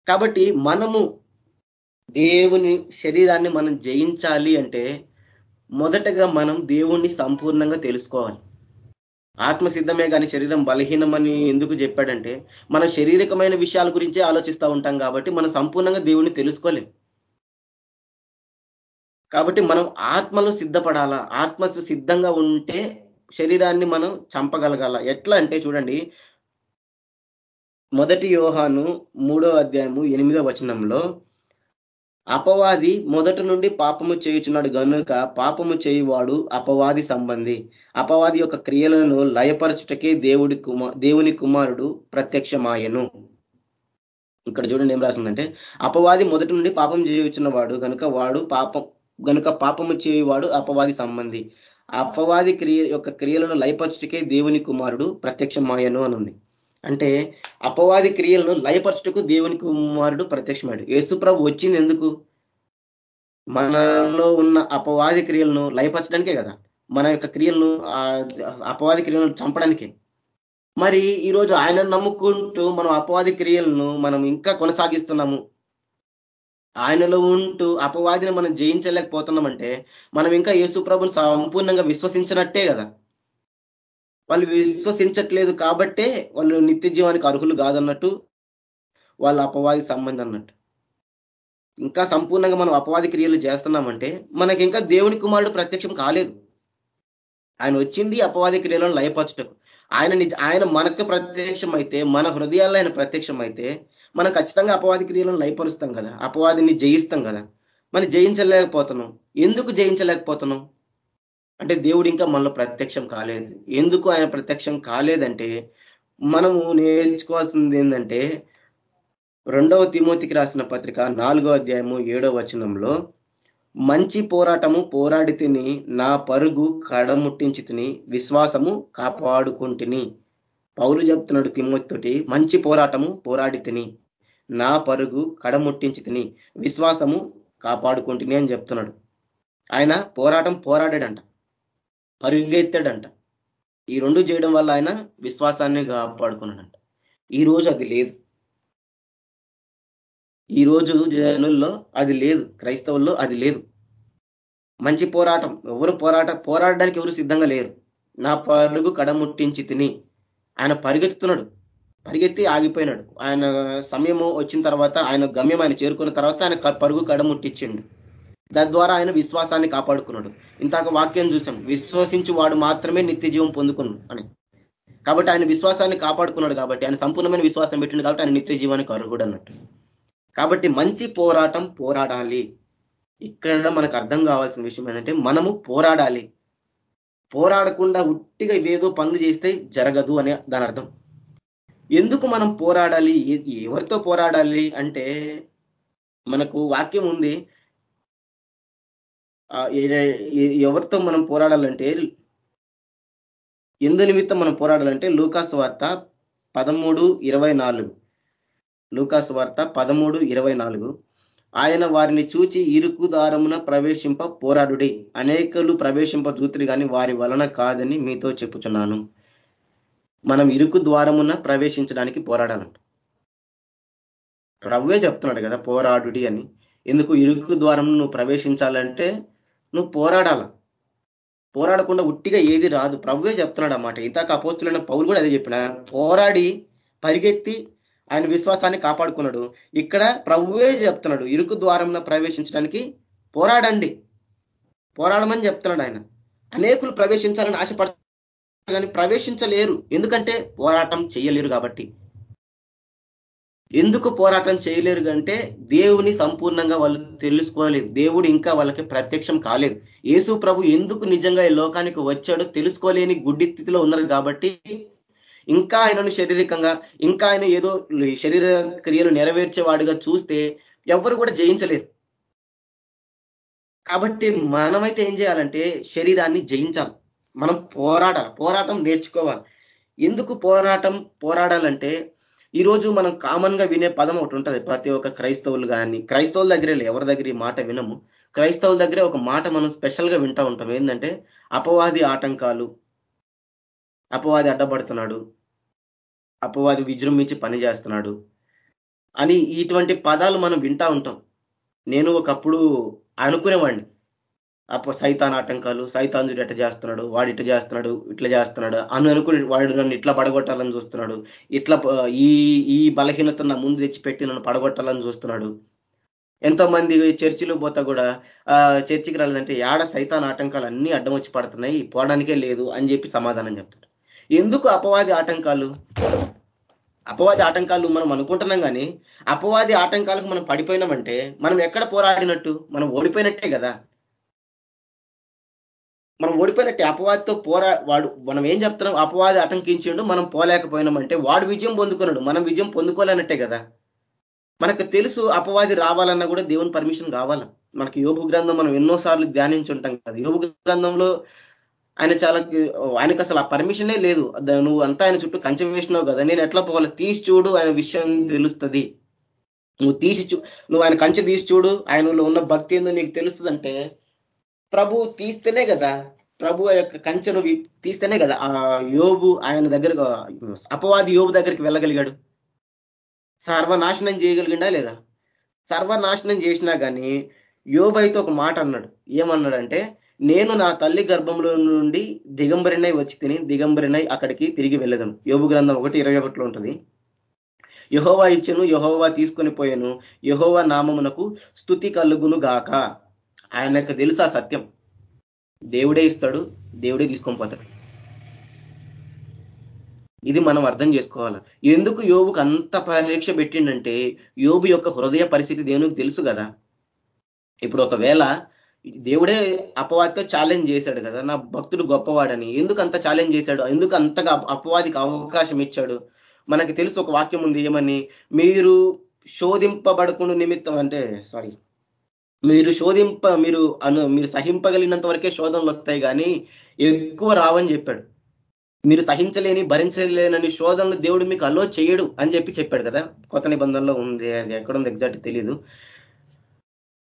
కాబట్టి మనము దేవుని శరీరాన్ని మనం జయించాలి అంటే మొదటగా మనం దేవుణ్ణి సంపూర్ణంగా తెలుసుకోవాలి. ఆత్మ సిద్ధమే కానీ శరీరం బలహీనమని ఎందుకు చెప్పాడంటే మనం శారీరకమైన విషయాల గురించే ఆలోచిస్తూ ఉంటాం కాబట్టి మనం సంపూర్ణంగా దేవుణ్ణి తెలుసుకోలేం. కాబట్టి మనం ఆత్మలో సిద్ధపడాలా? ఆత్మ సిద్ధంగా ఉంటే శరీరాన్ని మనం చంపగలగాల? ఎట్లా అంటే చూడండి మొదటి యోహాను మూడో అధ్యాయము ఎనిమిదో వచనంలో అపవాది మొదటి నుండి పాపము చేయుచున్నాడు గనుక పాపము చేయువాడు అపవాది సంబంధి. అపవాది యొక్క క్రియలను లయపరచుటకే దేవుడి కుమా దేవుని కుమారుడు ప్రత్యక్షమాయను. ఇక్కడ చూడండి ఏం రాసిందంటే అపవాది మొదటి నుండి పాపం చేయుచున్నవాడు కనుక వాడు పాపం గనుక పాపము చేయువాడు అపవాది సంబంధి. అపవాది క్రియ యొక్క క్రియలను లయపరచుటకే దేవుని కుమారుడు ప్రత్యక్షమాయను అనుంది. అంటే అపవాది క్రియలను లయపరచుటకు దేవుని కుమారుడు ప్రత్యక్షమాడు యేసుప్రభు వచ్చింది ఎందుకు? మనలో ఉన్న అపవాది క్రియలను లయపరచడానికే కదా. మన యొక్క క్రియలను అపవాది క్రియలను చంపడానికే. మరి ఈరోజు ఆయన నమ్ముకుంటూ మనం అపవాది క్రియలను మనం ఇంకా కొనసాగిస్తున్నాము. ఆయనలో ఉంటూ అపవాదిని మనం జయించలేకపోతున్నామంటే మనం ఇంకా యేసుప్రభుని సంపూర్ణంగా విశ్వసించినట్టే కదా. వాళ్ళు విశ్వసించట్లేదు కాబట్టే వాళ్ళు నిత్య జీవానికి అర్హులు కాదన్నట్టు వాళ్ళ అపవాది సంబంధం అన్నట్టు. ఇంకా సంపూర్ణంగా మనం అపవాది క్రియలు చేస్తున్నామంటే మనకి ఇంకా దేవుని కుమారుడు ప్రత్యక్షం కాలేదు. ఆయన వచ్చింది అపవాది క్రియలను లయపరచటకు. ఆయన నిజ ఆయన మనకు ప్రత్యక్షం అయితే మన హృదయాల్లో ఆయన ప్రత్యక్షం అయితే మనం ఖచ్చితంగా అపవాది క్రియలను లయపరుస్తాం కదా. అపవాదిని జయిస్తాం కదా. మనం జయించలేకపోతున్నాం. ఎందుకు జయించలేకపోతున్నాం? అంటే దేవుడు ఇంకా మనలో ప్రత్యక్షం కాలేదు. ఎందుకు ఆయన ప్రత్యక్షం కాలేదంటే మనము నేర్చుకోవాల్సింది ఏంటంటే రెండవ తిమోతికి రాసిన పత్రిక నాలుగో అధ్యాయము ఏడో వచనంలో మంచి పోరాటము పోరాడి తిని నా పరుగు కడముట్టించి తిని విశ్వాసము కాపాడుకుంటుని. పౌరు చెప్తున్నాడు తిమ్మతోటి మంచి పోరాటము పోరాడి తిని నా పరుగు కడముట్టించి తిని విశ్వాసము కాపాడుకుంటుని అని చెప్తున్నాడు. ఆయన పోరాటం పోరాడాడంట. పరుగెత్తాడంట. ఈ రెండు చేయడం వల్ల ఆయన విశ్వాసాన్ని కాపాడుకున్నాడంట. ఈ రోజు అది లేదు. ఈ రోజు జనుల్లో అది లేదు. క్రైస్తవుల్లో అది లేదు. మంచి పోరాటం. ఎవరు పోరాట పోరాడడానికి ఎవరు సిద్ధంగా లేరు. నా పరుగు కడముట్టించి తిని ఆయన పరిగెత్తుతున్నాడు. పరిగెత్తి ఆగిపోయినాడు. ఆయన సమయము వచ్చిన తర్వాత ఆయన గమ్యం ఆయన చేరుకున్న తర్వాత ఆయన పరుగు కడముట్టించిండు. తద్వారా ఆయన విశ్వాసాన్ని కాపాడుకున్నాడు. ఇంతాక వాక్యం చూసాం విశ్వసించి వాడు మాత్రమే నిత్య జీవం పొందుకున్నాడు అని. కాబట్టి ఆయన విశ్వాసాన్ని కాపాడుకున్నాడు కాబట్టి ఆయన సంపూర్ణమైన విశ్వాసం పెట్టింది కాబట్టి ఆయన నిత్య జీవానికి అర్హుడు అన్నట్టు కాబట్టి మంచి పోరాటం పోరాడాలి. ఇక్కడ మనకు అర్థం కావాల్సిన విషయం ఏంటంటే మనము పోరాడాలి. పోరాడకుండా ఉట్టిగా ఇవేదో పనులు చేస్తే జరగదు అనే దాని అర్థం. ఎందుకు మనం పోరాడాలి? ఎవరితో పోరాడాలి అంటే మనకు వాక్యం ఉంది ఎవరితో మనం పోరాడాలంటే ఎందు నిమిత్తం మనం పోరాడాలంటే లూకాసు వార్త పదమూడు ఇరవై నాలుగు. లూకాసు వార్త పదమూడు ఇరవై నాలుగు. ఆయన వారిని చూచి ఇరుకు దారమున ప్రవేశింప పోరాడుడి. అనేకలు ప్రవేశింప చూతురు కానీ వారి వలన కాదని మీతో చెప్పుచున్నాను. మనం ఇరుకు ద్వారమున ప్రవేశించడానికి పోరాడాలంట. ప్రభువే చెప్తున్నాడు కదా పోరాడుడి అని. ఎందుకు ఇరుకు ద్వారం నువ్వు ప్రవేశించాలంటే నువ్వు పోరాడాల? పోరాడకుండా ఉట్టిగా ఏది రాదు. ప్రభువే చెప్తున్నాడు అన్నమాట ఇంతాక అపోస్తులైన పౌలు కూడా అదే చెప్పిన. పోరాడి పరిగెత్తి ఆయన విశ్వాసాన్ని కాపాడుకున్నాడు. ఇక్కడ ప్రభువే చెప్తున్నాడు. ఇరుకు ద్వారంలో ప్రవేశించడానికి పోరాడండి. పోరాడమని చెప్తున్నాడు ఆయన. అనేకులు ప్రవేశించాలని ఆశపడతారు కానీ ప్రవేశించలేరు. ఎందుకంటే పోరాటం చేయలేరు కాబట్టి. ఎందుకు పోరాటం చేయలేరు అంటే దేవుని సంపూర్ణంగా వాళ్ళు తెలుసుకోలేదు దేవుడు ఇంకా వాళ్ళకి ప్రత్యక్షం కాలేదు. యేసు ప్రభు ఎందుకు నిజంగా ఈ లోకానికి వచ్చాడో తెలుసుకోలేని గుడ్డి స్థితిలో ఉన్నారు కాబట్టి ఇంకా ఆయనను శారీరకంగా ఇంకా ఆయన ఏదో శరీర క్రియలు నెరవేర్చేవాడుగా చూస్తే ఎవరు కూడా జయించలేరు. కాబట్టి మనమైతే ఏం చేయాలంటే శరీరాన్ని జయించాలి. మనం పోరాడాలి. పోరాటం నేర్చుకోవాలి. ఎందుకు పోరాటం పోరాడాలంటే ఈరోజు మనం కామన్గా వినే పదం ఒకటి ఉంటుంది. ప్రతి ఒక్క క్రైస్తవులు కానీ క్రైస్తవుల దగ్గరే ఎవరి దగ్గర ఈ మాట వినము? క్రైస్తవుల దగ్గరే ఒక మాట మనం స్పెషల్గా వింటూ ఉంటాం. ఏంటంటే అపవాది ఆటంకాలు అపవాది అడ్డపడుతున్నాడు అపవాది విజృంభించి పని చేస్తున్నాడు అని ఇటువంటి పదాలు మనం వింటా ఉంటాం. నేను ఒకప్పుడు అనుకునేవాడిని. అప్ప సైతాన్ ఆటంకాలు సైతాంజుడు ఎట్ట చేస్తున్నాడు వాడు ఇట్ట చేస్తున్నాడు ఇట్లా చేస్తున్నాడు అని అనుకుని వాడు నన్ను ఇట్లా పడగొట్టాలని చూస్తున్నాడు ఇట్లా ఈ ఈ బలహీనత నా ముందు తెచ్చిపెట్టి నన్ను పడగొట్టాలని చూస్తున్నాడు. ఎంతో మంది చర్చిలు పోతా కూడా చర్చికి రాలేదంటే ఏడ సైతాన్ ఆటంకాలు అన్ని అడ్డం వచ్చి పడుతున్నాయి పోవడానికే లేదు అని చెప్పి సమాధానం చెప్తాడు. ఎందుకు అపవాది ఆటంకాలు? అపవాది ఆటంకాలు మనం అనుకుంటున్నాం కానీ అపవాది ఆటంకాలకు మనం పడిపోయినామంటే మనం ఎక్కడ పోరాడినట్టు? మనం ఓడిపోయినట్టే కదా. మనం ఓడిపోయినట్టే అపవాదితో పోరా వాడు మనం ఏం చెప్తున్నాం? అపవాది ఆటంకించిండు మనం పోలేకపోయినామంటే వాడు విజయం పొందుకున్నాడు మనం విజయం పొందుకోలేనట్టే కదా. మనకు తెలుసు అపవాది రావాలన్నా కూడా దేవుని పర్మిషన్ కావాల. మనకి యోగు గ్రంథం మనం ఎన్నోసార్లు ధ్యానించుంటాం కదా. యోగు గ్రంథంలో ఆయన చాలా ఆయనకు అసలు ఆ పర్మిషనే లేదు. నువ్వు అంతా ఆయన చుట్టూ కంచె వేసినావు కదా నేను ఎట్లా పోవాలి? తీసి చూడు ఆయన విషయం తెలుస్తుంది. నువ్వు తీసి నువ్వు ఆయన కంచె తీసి చూడు ఆయనలో ఉన్న భక్తి ఏందో నీకు తెలుస్తుందంటే ప్రభు తీస్తేనే కదా ప్రభు యొక్క కంచెను తీస్తేనే కదా ఆ యోబు ఆయన దగ్గర అపవాది యోబు దగ్గరికి వెళ్ళగలిగాడు. సర్వనాశనం చేయగలిగిండా లేదా? సర్వనాశనం చేసినా కానీ యోబైతో అయితే ఒక మాట అన్నాడు. ఏమన్నాడంటే నేను నా తల్లి గర్భంలో నుండి దిగంబరినై వచ్చి తిని దిగంబరినై అక్కడికి తిరిగి వెళ్ళదను. యోబు గ్రంథం ఒకటి ఇరవై ఒకటిలో ఉంటుంది. యహోవా ఇచ్చను యహోవా తీసుకొని పోయాను యహోవా నామమునకు స్థుతి కలుగును గాక. ఆయనకు తెలుసు ఆ సత్యం? దేవుడే ఇస్తాడు దేవుడే తీసుకొని పోతాడు. ఇది మనం అర్థం చేసుకోవాలి? ఎందుకు యోబుకు అంత పరీక్ష పెట్టిండంటే యోబు యొక్క హృదయ పరిస్థితి దేవునికి తెలుసు కదా. ఇప్పుడు ఒకవేళ దేవుడే అపవాదితో ఛాలెంజ్ చేశాడు కదా నా భక్తుడు గొప్పవాడని ఎందుకు అంత ఛాలెంజ్ చేశాడు? ఎందుకు అంతగా అపవాదికి అవకాశం ఇచ్చాడు? మనకి తెలుసు ఒక వాక్యం ఉంది ఏమని? మీరు శోధింపబడకుండా నిమిత్తం అంటే సారీ మీరు శోధింప మీరు అను మీరు సహింపగలిగినంత వరకే శోధనలు వస్తాయి కానీ ఎక్కువ రావని చెప్పాడు. మీరు సహించలేని భరించలేనని శోధనలు దేవుడు మీకు అలో చేయడు అని చెప్పి చెప్పాడు కదా. కొత్త నిబంధనలో ఉంది అది ఎక్కడుంది ఎగ్జాక్ట్ తెలియదు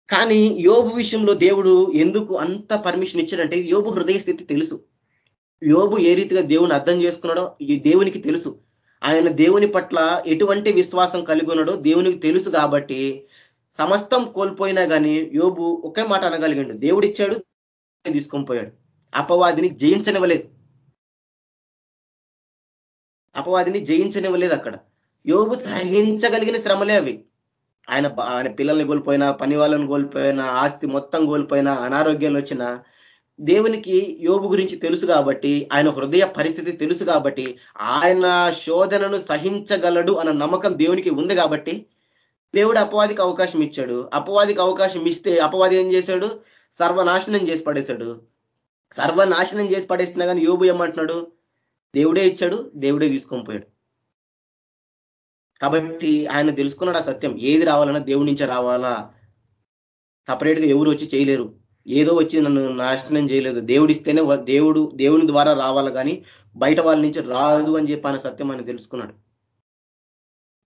కానీ యోబు విషయంలో దేవుడు ఎందుకు అంత పర్మిషన్ ఇచ్చాడంటే యోబు హృదయ స్థితి తెలుసు. యోబు ఏ రీతిగా దేవుని అర్థం చేసుకున్నాడో ఈ దేవునికి తెలుసు. ఆయన దేవుని పట్ల ఎటువంటి విశ్వాసం కలిగి ఉన్నాడో దేవునికి తెలుసు కాబట్టి సమస్తం కోల్పోయినా కానీ యోబు ఒకే మాట అనగలిగిండు. దేవుడిచ్చాడు తీసుకొని పోయాడు. అపవాదిని జయించనివ్వలేదు. అపవాదిని జయించనివ్వలేదు అక్కడ. యోగు సహించగలిగిన శ్రమలే అవి. ఆయన ఆయన పిల్లల్ని కోల్పోయినా పని వాళ్ళని కోల్పోయినా ఆస్తి మొత్తం కోల్పోయినా అనారోగ్యాలు వచ్చినా దేవునికి యోబు గురించి తెలుసు కాబట్టి ఆయన హృదయ పరిస్థితి తెలుసు కాబట్టి ఆయన శోధనను సహించగలడు అన్న నమ్మకం దేవునికి ఉంది కాబట్టి దేవుడు అపవాదికి అవకాశం ఇచ్చాడు. అపవాదికి అవకాశం ఇస్తే అపవాది ఏం చేశాడు? సర్వనాశనం చేసి పడేశాడు. సర్వనాశనం చేసి పడేసినా కానీ యోబు ఏమంటున్నాడు? దేవుడే ఇచ్చాడు దేవుడే తీసుకొని పోయాడు. కాబట్టి ఆయన తెలుసుకున్నాడు ఆ సత్యం. ఏది రావాలన్నా దేవుడి నుంచే రావాలా? సపరేట్గా ఎవరు వచ్చి చేయలేరు. ఏదో వచ్చి నన్ను నాశనం చేయలేదు. దేవుడు ఇస్తేనే దేవుడు దేవుని ద్వారా రావాలి కానీ బయట వాళ్ళ నుంచి రాదు అని చెప్పి ఆయన సత్యం ఆయన తెలుసుకున్నాడు.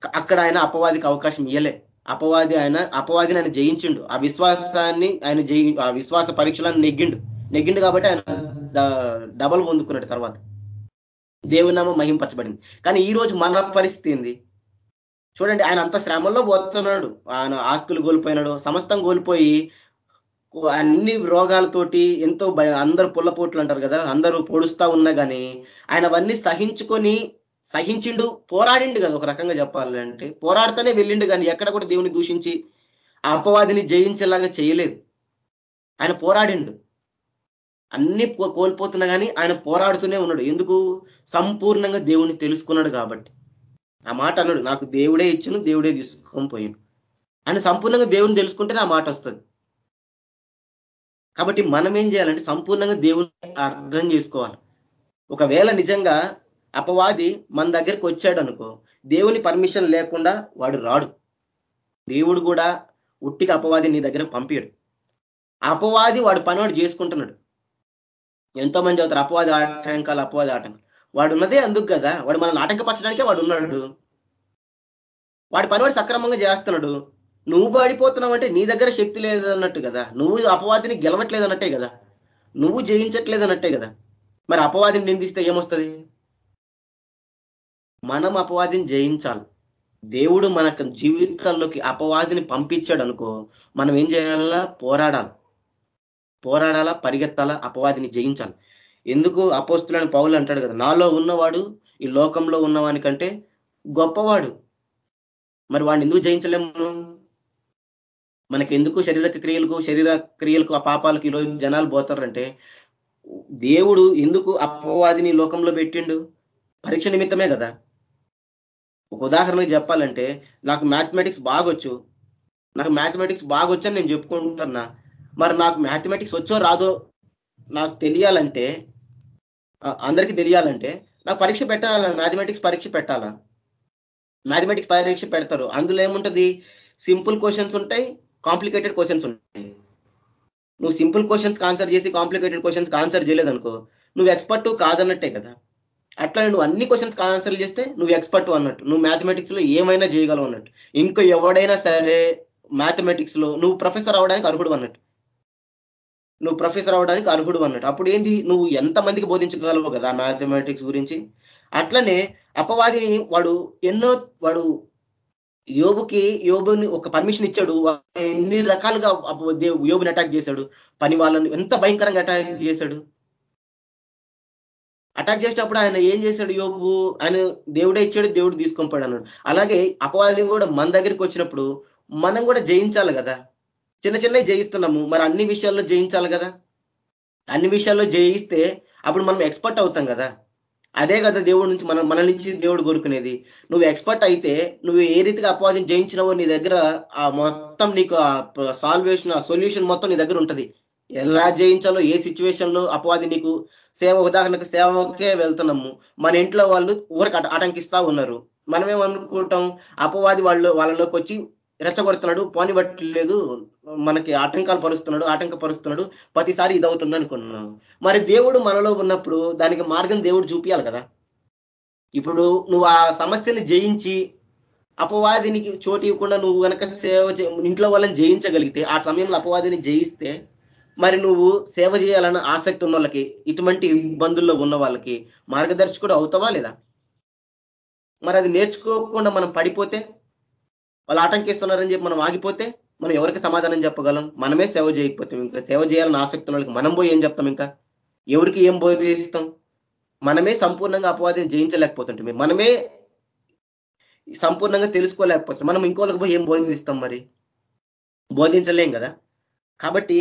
అక్కడ ఆయన అపవాదికి అవకాశం ఇయ్యలే. అపవాది ఆయన అపవాదిని ఆయన జయించిండు. ఆ విశ్వాసాన్ని ఆయన జయి ఆ విశ్వాస పరీక్షలను నెగ్గిండు. నెగ్గిండు కాబట్టి ఆయన డబల్ పొందుకున్నాడు తర్వాత. దేవుని నామం మహింపరచబడింది. కానీ ఈ రోజు మన పరిస్థితి ఏంది? చూడండి ఆయన అంత శ్రమల్లో పోతున్నాడు. ఆయన ఆస్తులు కోల్పోయినాడు. సమస్తం కోల్పోయి అన్ని రోగాలతోటి ఎంతో అందరు పుల్లపోట్లు అంటారు కదా అందరూ పొడుస్తా ఉన్నా కానీ ఆయన అవన్నీ సహించుకొని సహించిండు పోరాడిండు కదా ఒక రకంగా చెప్పాలంటే. పోరాడుతూనే వెళ్ళిండు కానీ ఎక్కడ కూడా దేవుని దూషించి ఆ అపవాదిని జయించేలాగా చేయలేదు. ఆయన పోరాడిండు. అన్ని కోల్పోతున్నా కానీ ఆయన పోరాడుతూనే ఉన్నాడు. ఎందుకు? సంపూర్ణంగా దేవుని తెలుసుకున్నాడు కాబట్టి. ఆ మాట అన్నాడు నాకు దేవుడే ఇచ్చును దేవుడే తీసుకొని పోయాను. ఆయన సంపూర్ణంగా దేవుని తెలుసుకుంటేనే ఆ మాట వస్తుంది. కాబట్టి మనం ఏం చేయాలంటే సంపూర్ణంగా దేవుని అర్థం చేసుకోవాలి. ఒకవేళ నిజంగా అపవాది మన దగ్గరికి వచ్చాడు అనుకో దేవుని పర్మిషన్ లేకుండా వాడు రాడు. దేవుడు కూడా ఉట్టిగా అపవాది నీ దగ్గర పంపించడు అపవాది వాడు పని వాడు చేసుకుంటున్నాడు. ఎంతో మంది అవుతారు అపవాది ఆటంకాలు అపవాది ఆటంకాలు. వాడు ఉన్నదే అందుకు కదా వాడు మనల్ని ఆటంకపరచడానికే వాడు ఉన్నాడు. వాడి పని వాడు సక్రమంగా చేస్తున్నాడు. నువ్వు పడిపోతున్నావు అంటే నీ దగ్గర శక్తి లేదు అన్నట్టు కదా. నువ్వు అపవాదిని గెలవట్లేదు అన్నట్టే కదా. నువ్వు జయించట్లేదు అన్నట్టే కదా. మరి అపవాదిని నిందిస్తే ఏమొస్తుంది? మనం అపవాదిని జయించాలి. దేవుడు మన జీవితాల్లోకి అపవాదిని పంపించాడు అనుకో మనం ఏం చేయాలా? పోరాడాలి. పోరాడాలా? పరిగెత్తాలా? అపవాదిని జయించాలి. ఎందుకు? అపోస్తులని పౌలు అంటాడు కదా నాలో ఉన్నవాడు ఈ లోకంలో ఉన్నవాని కంటే గొప్పవాడు. మరి వాడిని ఎందుకు జయించలేము మనకి ఎందుకు శరీర క్రియలకు శరీర క్రియలకు ఆ పాపాలకు ఈరోజు జనాలు పోతారంటే దేవుడు ఎందుకు అపవాదిని లోకంలో పెట్టిండు? పరీక్ష నిమిత్తమే కదా. ఒక ఉదాహరణకి చెప్పాలంటే నాకు మ్యాథమెటిక్స్ బాగొచ్చు. నాకు మ్యాథమెటిక్స్ బాగొచ్చని నేను చెప్పుకుంటున్నా. మరి నాకు మ్యాథమెటిక్స్ వచ్చో రాదో నాకు తెలియాలంటే అందరికీ తెలియాలంటే నాకు పరీక్ష పెట్టాలా? మ్యాథమెటిక్స్ పరీక్ష పెట్టాలా? మ్యాథమెటిక్స్ పరీక్ష పెడతారు. అందులో ఏముంటుంది? సింపుల్ క్వశ్చన్స్ ఉంటాయి కాంప్లికేటెడ్ క్వశ్చన్స్ ఉంటాయి. నువ్వు సింపుల్ క్వశ్చన్స్ ఆన్సర్ చేసి కాంప్లికేటెడ్ క్వశ్చన్స్ ఆన్సర్ చేయలేదనుకో నువ్వు ఎక్స్పర్ట్ కాదన్నట్టే కదా. అట్లా నువ్వు అన్ని క్వశ్చన్స్ ఆన్సర్ చేస్తే నువ్వు ఎక్స్పర్ట్ అన్నట్టు. నువ్వు మ్యాథమెటిక్స్లో ఏమైనా చేయగలవు అన్నట్టు. ఇంకా ఎవడైనా సరే మ్యాథమెటిక్స్లో నువ్వు ప్రొఫెసర్ అవడానికి అర్హుడు అన్నట్టు. నువ్వు ప్రొఫెసర్ అవడానికి అర్హుడు అన్నట్టు. అప్పుడు ఏంది? నువ్వు ఎంతమందికి బోధించగలవు కదా మ్యాథమెటిక్స్ గురించి. అట్లనే అపవాదిని వాడు ఎన్నో వాడు యోబుకి యోబుని ఒక పర్మిషన్ ఇచ్చాడు. ఎన్ని రకాలుగా యోబుని అటాక్ చేశాడు. పని వాళ్ళని ఎంత భయంకరంగా అటాక్ చేశాడు. అటాక్ చేసినప్పుడు ఆయన ఏం చేశాడు యోబు? ఆయన దేవుడే ఇచ్చాడు దేవుడు తీసుకొని పోయాడు అన్నాడు. అలాగే అపవాదిని కూడా మన దగ్గరికి వచ్చినప్పుడు మనం కూడా జయించాలి కదా. చిన్న చిన్నవి జయిస్తున్నాము మరి అన్ని విషయాల్లో జయించాలి కదా. అన్ని విషయాల్లో జయిస్తే అప్పుడు మనం ఎక్స్పర్ట్ అవుతాం కదా. అదే కదా దేవుడి నుంచి మనం మన నుంచి దేవుడు కోరుకునేది. నువ్వు ఎక్స్పర్ట్ అయితే నువ్వు ఏ రీతిగా అపవాదం జయించినవో నీ దగ్గర ఆ మొత్తం నీకు ఆ సాల్వేషన్ ఆ సొల్యూషన్ మొత్తం నీ దగ్గర ఉంటుంది. ఎలా జయించాలో ఏ సిచ్యువేషన్లో అపవాది నీకు సేవ ఉదాహరణకు సేవకే వెళ్తున్నాము. మన ఇంట్లో వాళ్ళు ఊరికి ఆటంకిస్తా ఉన్నారు. మనమేమనుకుంటాం? అపవాది వాళ్ళు వాళ్ళలోకి వచ్చి రెచ్చగొడుతున్నాడు పోని మనకి ఆటంకాలు పరుస్తున్నాడు ఆటంక పరుస్తున్నాడు ప్రతిసారి ఇది అవుతుంది అనుకున్నాం. మరి దేవుడు మనలో ఉన్నప్పుడు దానికి మార్గం దేవుడు చూపించాలి కదా? ఇప్పుడు నువ్వు ఆ సమస్యని జయించి అపవాదినికి చోటు ఇవ్వకుండా నువ్వు కనుక సేవ ఇంట్లో వాళ్ళని జయించగలిగితే ఆ సమయంలో అపవాదిని జయిస్తే మరి నువ్వు సేవ చేయాలన్న ఆసక్తి ఉన్న వాళ్ళకి ఇటువంటి ఇబ్బందుల్లో ఉన్న వాళ్ళకి మార్గదర్శకుడు అవుతావా లేదా? మరి అది నేర్చుకోకుండా మనం పడిపోతే వాళ్ళు ఆటంకిస్తున్నారని చెప్పి మనం ఆగిపోతే మనం ఎవరికి సమాధానం చెప్పగలం? మనమే సేవ చేయకపోతాం ఇంకా సేవ చేయాలని ఆసక్తి వాళ్ళకి మనం పోయి ఏం చెప్తాం ఇంకా? ఎవరికి ఏం బోధిస్తాం? మనమే సంపూర్ణంగా అపవాదిని జయించలేకపోతుంటే మనమే సంపూర్ణంగా తెలుసుకోలేకపోతున్నాం మనం ఇంకోళ్ళకి పోయి ఏం బోధిస్తాం మరి? బోధించలేం కదా? కాబట్టి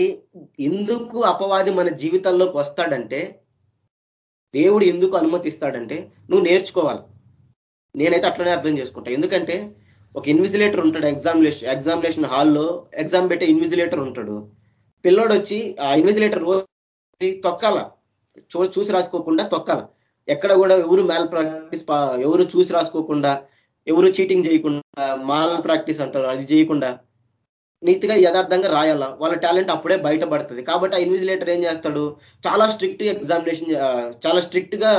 ఎందుకు అపవాది మన జీవితంలోకి వస్తాడంటే దేవుడు ఎందుకు అనుమతిస్తాడంటే నువ్వు నేర్చుకోవాలి. నేనైతే అట్లనే అర్థం చేసుకుంటా. ఎందుకంటే ఒక ఇన్విజిలేటర్ ఉంటాడు ఎగ్జామినేషన్ ఎగ్జామినేషన్ హాల్లో ఎగ్జామ్ పెట్టే ఇన్విజిలేటర్ ఉంటాడు. పిల్లోడు వచ్చి ఆ ఇన్విజిలేటర్ తొక్కాల. చూసి రాసుకోకుండా తొక్కాల. ఎక్కడ కూడా ఎవరు మ్యాల్ ప్రాక్టీస్ ఎవరు చూసి రాసుకోకుండా ఎవరు చీటింగ్ చేయకుండా మాల్ ప్రాక్టీస్ అంటారు అది చేయకుండా నీతిగా యథార్థంగా రాయాలా? వాళ్ళ టాలెంట్ అప్పుడే బయటపడుతుంది. కాబట్టి ఆ ఇన్విజిలేటర్ ఏం చేస్తాడు? చాలా స్ట్రిక్ట్ ఎగ్జామినేషన్ చాలా స్ట్రిక్ట్గా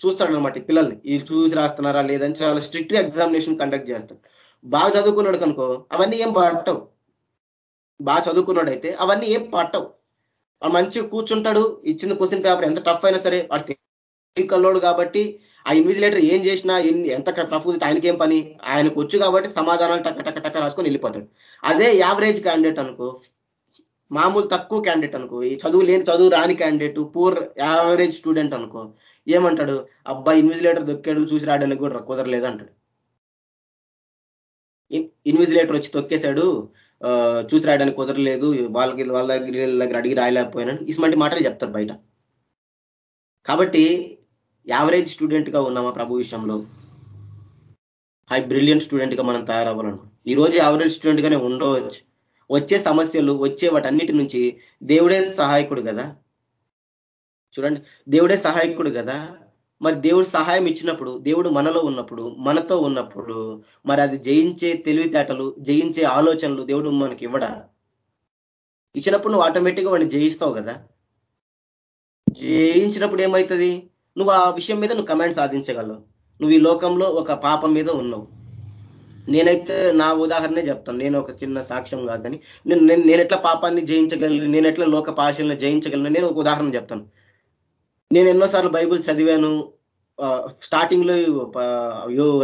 చూస్తాడు అనమాట పిల్లల్ని. వీళ్ళు చూసి రాస్తున్నారా లేదని చాలా స్ట్రిక్ట్ ఎగ్జామినేషన్ కండక్ట్ చేస్తాడు. బాగా చదువుకున్నాడు కనుకో అవన్నీ ఏం పట్టవు. బాగా చదువుకున్నాడు అయితే అవన్నీ ఏం పట్టవు. మంచిగా కూర్చుంటాడు. ఇచ్చిన క్వశ్చన్ పేపర్ ఎంత టఫ్ అయినా సరే వాడు కల్లోడు కాబట్టి ఆ ఇన్విజిలేటర్ ఏం చేసినా ఎంత టఫ్ ఆయనకి ఏం పని? ఆయనకు వచ్చు కాబట్టి సమాధానాలు టక్క టక్క టక్క రాసుకొని వెళ్ళిపోతాడు. అదే యావరేజ్ క్యాండిడేట్ అనుకో మామూలు తక్కువ క్యాండిడేట్ అనుకో ఈ చదువు లేని చదువు రాని క్యాండిడేట్ పూర్ యావరేజ్ స్టూడెంట్ అనుకో ఏమంటాడు? అబ్బా ఇన్విజిలేటర్ దొక్కాడు చూసి రావడానికి కూడా కుదరలేదు అంటాడు. ఇన్విజిలేటర్ వచ్చి తొక్కేశాడు చూసి రాయడానికి కుదరలేదు వాళ్ళకి వాళ్ళ దగ్గర దగ్గర అడిగి రాయలేకపోయినాను ఇటువంటి మాటలు చెప్తారు బయట. కాబట్టి యావరేజ్ స్టూడెంట్గా ఉన్నామా ప్రభు విషయంలో? హై బ్రిలియంట్ స్టూడెంట్గా మనం తయారవ్వాలను ఈ రోజు యావరేజ్ స్టూడెంట్ గానే ఉండవచ్చు వచ్చే సమస్యలు వచ్చే వాటన్నిటి నుంచి దేవుడే సహాయకుడు కదా? చూడండి దేవుడే సహాయకుడు కదా? మరి దేవుడు సహాయం ఇచ్చినప్పుడు దేవుడు మనలో ఉన్నప్పుడు మనతో ఉన్నప్పుడు మరి అది జయించే తెలివితేటలు జయించే ఆలోచనలు దేవుడు మనకి ఇవ్వడా? ఇచ్చినప్పుడు నువ్వు ఆటోమేటిక్గా వాడిని జయిస్తావు కదా? జయించినప్పుడు ఏమవుతుంది నువ్వు ఆ విషయం మీద నువ్వు కమాండ్ సాధించగలవు. నువ్వు ఈ లోకంలో ఒక పాపం మీద ఉన్నావు. నేనైతే నా ఉదాహరణే చెప్తాను. నేను ఒక చిన్న సాక్ష్యం కాదని నేను నేను ఎట్లా పాపాన్ని జయించగలను నేను ఎట్లా లోక పాశలను జయించగలను నేను ఒక ఉదాహరణ చెప్తాను. నేను ఎన్నోసార్లు బైబుల్ చదివాను. స్టార్టింగ్లో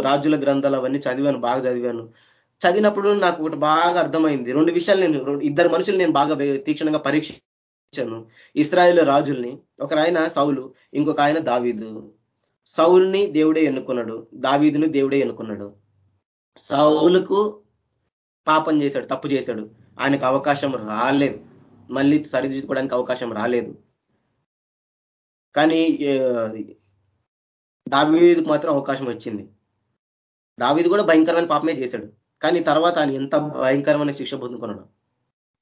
రాజుల గ్రంథాలు అవన్నీ చదివాను బాగా చదివాను. చదివినప్పుడు నాకు ఒకటి బాగా అర్థమైంది. రెండు విషయాలు నేను ఇద్దరు మనుషులు నేను బాగా తీక్షణంగా పరీక్షించాను ఇస్రాయేల్ రాజుల్ని ఒక ఆయన సౌలు ఇంకొక ఆయన దావీదు. సౌల్ని దేవుడే ఎన్నుకున్నాడు. దావీదుని దేవుడే ఎన్నుకున్నాడు. సౌలుకు పాపం చేశాడు తప్పు చేశాడు. ఆయనకు అవకాశం రాలేదు. మళ్ళీ సరిదిద్దుకోవడానికి అవకాశం రాలేదు. కానీ దావీదుకు మాత్రం అవకాశం వచ్చింది. దావీదు కూడా భయంకరమైన పాపమే చేశాడు. కానీ తర్వాత ఆయన ఎంత భయంకరమైన శిక్ష పొందుకున్నాడు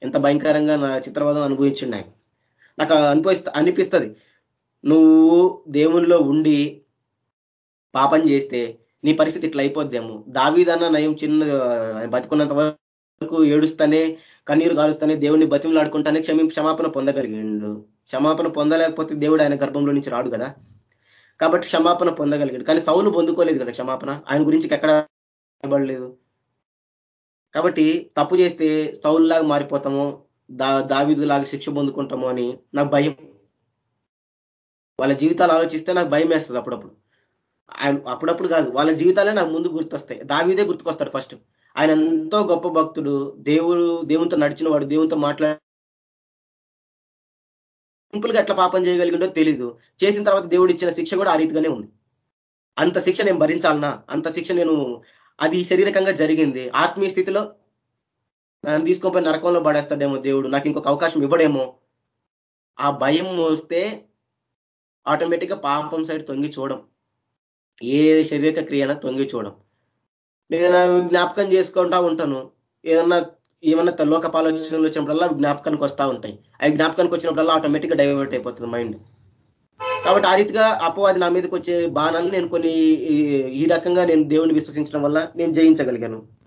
ఎంత భయంకరంగా నా చిత్రవాదం అనుభవించిండు ఆయన. నాకు అనిపిస్త అనిపిస్తుంది. నువ్వు దేవునిలో ఉండి పాపం చేస్తే నీ పరిస్థితి ఇట్లా అయిపోద్దేమో దావీదన్న నయం చిన్న బతుకున్నంత వరకు ఏడుస్తానే కన్నీరు కాలుస్తానే దేవుడిని బతిమలాడుకుంటానే క్షమి క్షమాపణ పొందగలిగిండు. క్షమాపణ పొందలేకపోతే దేవుడు ఆయన గర్భంలో నుంచి రాడు కదా. కాబట్టి క్షమాపణ పొందగలిగాడు. కానీ సౌలు పొందుకోలేదు కదా క్షమాపణ. ఆయన గురించి ఎక్కడ పడలేదు కాబట్టి తప్పు చేస్తే సౌల్లాగా మారిపోతాము దా దావిదులాగా శిక్ష పొందుకుంటాము అని నాకు భయం. వాళ్ళ జీవితాలు ఆలోచిస్తే నాకు భయం వేస్తుంది అప్పుడప్పుడు. ఆయన అప్పుడప్పుడు కాదు వాళ్ళ జీవితాలే నాకు ముందు గుర్తొస్తాయి. దావిదే గుర్తుకొస్తాడు ఫస్ట్. ఆయన ఎంతో గొప్ప భక్తుడు. దేవుడు దేవునితో నడిచిన వాడు దేవునితో మాట్లాడ సింపుల్గా ఎట్లా పాపం చేయగలిగిండో తెలీదు. చేసిన తర్వాత దేవుడు ఇచ్చిన శిక్ష కూడా ఆ రీతిగానే ఉంది. అంత శిక్ష నేను భరించాలనా? అంత శిక్ష నేను అది శారీరకంగా జరిగింది. ఆత్మీయ స్థితిలో నన్ను తీసుకోపోయి నరకంలో పడేస్తాడేమో దేవుడు. నాకు ఇంకొక అవకాశం ఇవ్వడేమో. ఆ భయం వస్తే ఆటోమేటిక్గా పాపం సైడ్ తొంగి చూడం. ఏ శరీరక క్రియన తొంగి చూడం. నేను జ్ఞాపకం చేసుకుంటా ఉంటాను. ఏదన్నా ఏమన్నా లోక ఆలోచనలు వచ్చినప్పుడల్లా జ్ఞాపకానికి వస్తూ ఉంటాయి. అవి జ్ఞాపకానికి వచ్చినప్పుడల్లా ఆటోమేటిక్గా డైవర్ట్ అయిపోతుంది మైండ్ కాబట్టి ఆ రీతిగా అపవాది నా మీదకి వచ్చే బాణాలు నేను కొన్ని ఈ రకంగా నేను దేవుని విశ్వసించడం వల్ల నేను జయించగలిగాను.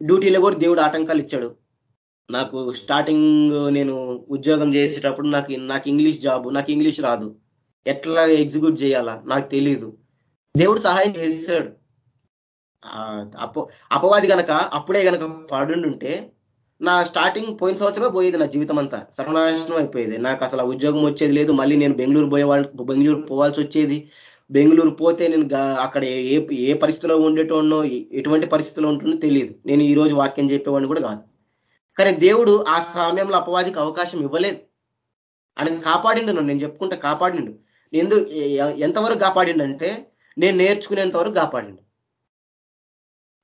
డ్యూటీలో కూడా దేవుడు ఆటంకాలు ఇచ్చాడు. నాకు స్టార్టింగ్ నేను ఉద్యోగం చేసేటప్పుడు నాకు నాకు ఇంగ్లీష్ జాబ్ నాకు ఇంగ్లీష్ రాదు. ఎట్లా ఎగ్జిక్యూట్ చేయాలా? నాకు తెలియదు దేవుడు సహాయం చేశాడు అపో అపవాది కనుక అప్పుడే కనుక పడుండుంటే నా స్టార్టింగ్ పోయిన సంవత్సరమే పోయేది నా జీవితం అంతా. సర్వనాశనం అయిపోయేది. నాకు అసలు ఉద్యోగం వచ్చేది లేదు. మళ్ళీ నేను బెంగళూరు పోయే బెంగళూరు పోవాల్సి వచ్చేది. బెంగళూరు పోతే నేను అక్కడ ఏ ఏ పరిస్థితిలో ఉండేటోనో ఎటువంటి పరిస్థితిలో ఉంటుందో తెలియదు. నేను ఈ రోజు వాక్యం చెప్పేవాడిని కూడా కాదు. కానీ దేవుడు ఆ సమయంలో అపవాదికి అవకాశం ఇవ్వలేదు. ఆయన కాపాడిండు నన్ను. నేను చెప్పుకుంటే కాపాడిండు. ఎందు ఎంతవరకు కాపాడిండంటే నేను నేర్చుకునేంత వరకు కాపాడిండు.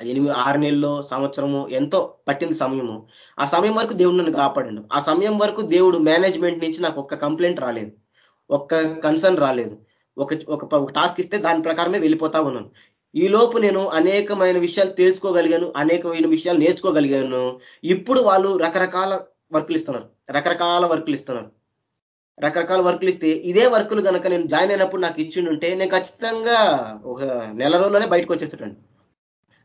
ఎనిమిది ఆరు నెలలో సంవత్సరము ఎంతో పట్టింది సమయము. ఆ సమయం వరకు దేవుడు నన్ను కాపాడిండు. ఆ సమయం వరకు దేవుడు మేనేజ్మెంట్ నుంచి నాకు ఒక్క కంప్లైంట్ రాలేదు. ఒక్క కన్సర్న్ రాలేదు. ఒక ఒక టాస్క్ ఇస్తే దాని ప్రకారమే వెళ్ళిపోతా ఉన్నాను. ఈ లోపు నేను అనేకమైన విషయాలు తెలుసుకోగలిగాను అనేకమైన విషయాలు నేర్చుకోగలిగాను. ఇప్పుడు వాళ్ళు రకరకాల వర్కులు ఇస్తున్నారు. రకరకాల వర్కులు ఇస్తున్నారు. రకరకాల వర్కులు ఇస్తే ఇదే వర్కులు కనుక నేను జాయిన్ అయినప్పుడు నాకు ఇచ్చిండుంటే నేను ఖచ్చితంగా ఒక నెల రోజుల్లోనే బయటకు వచ్చేస్తుంటాను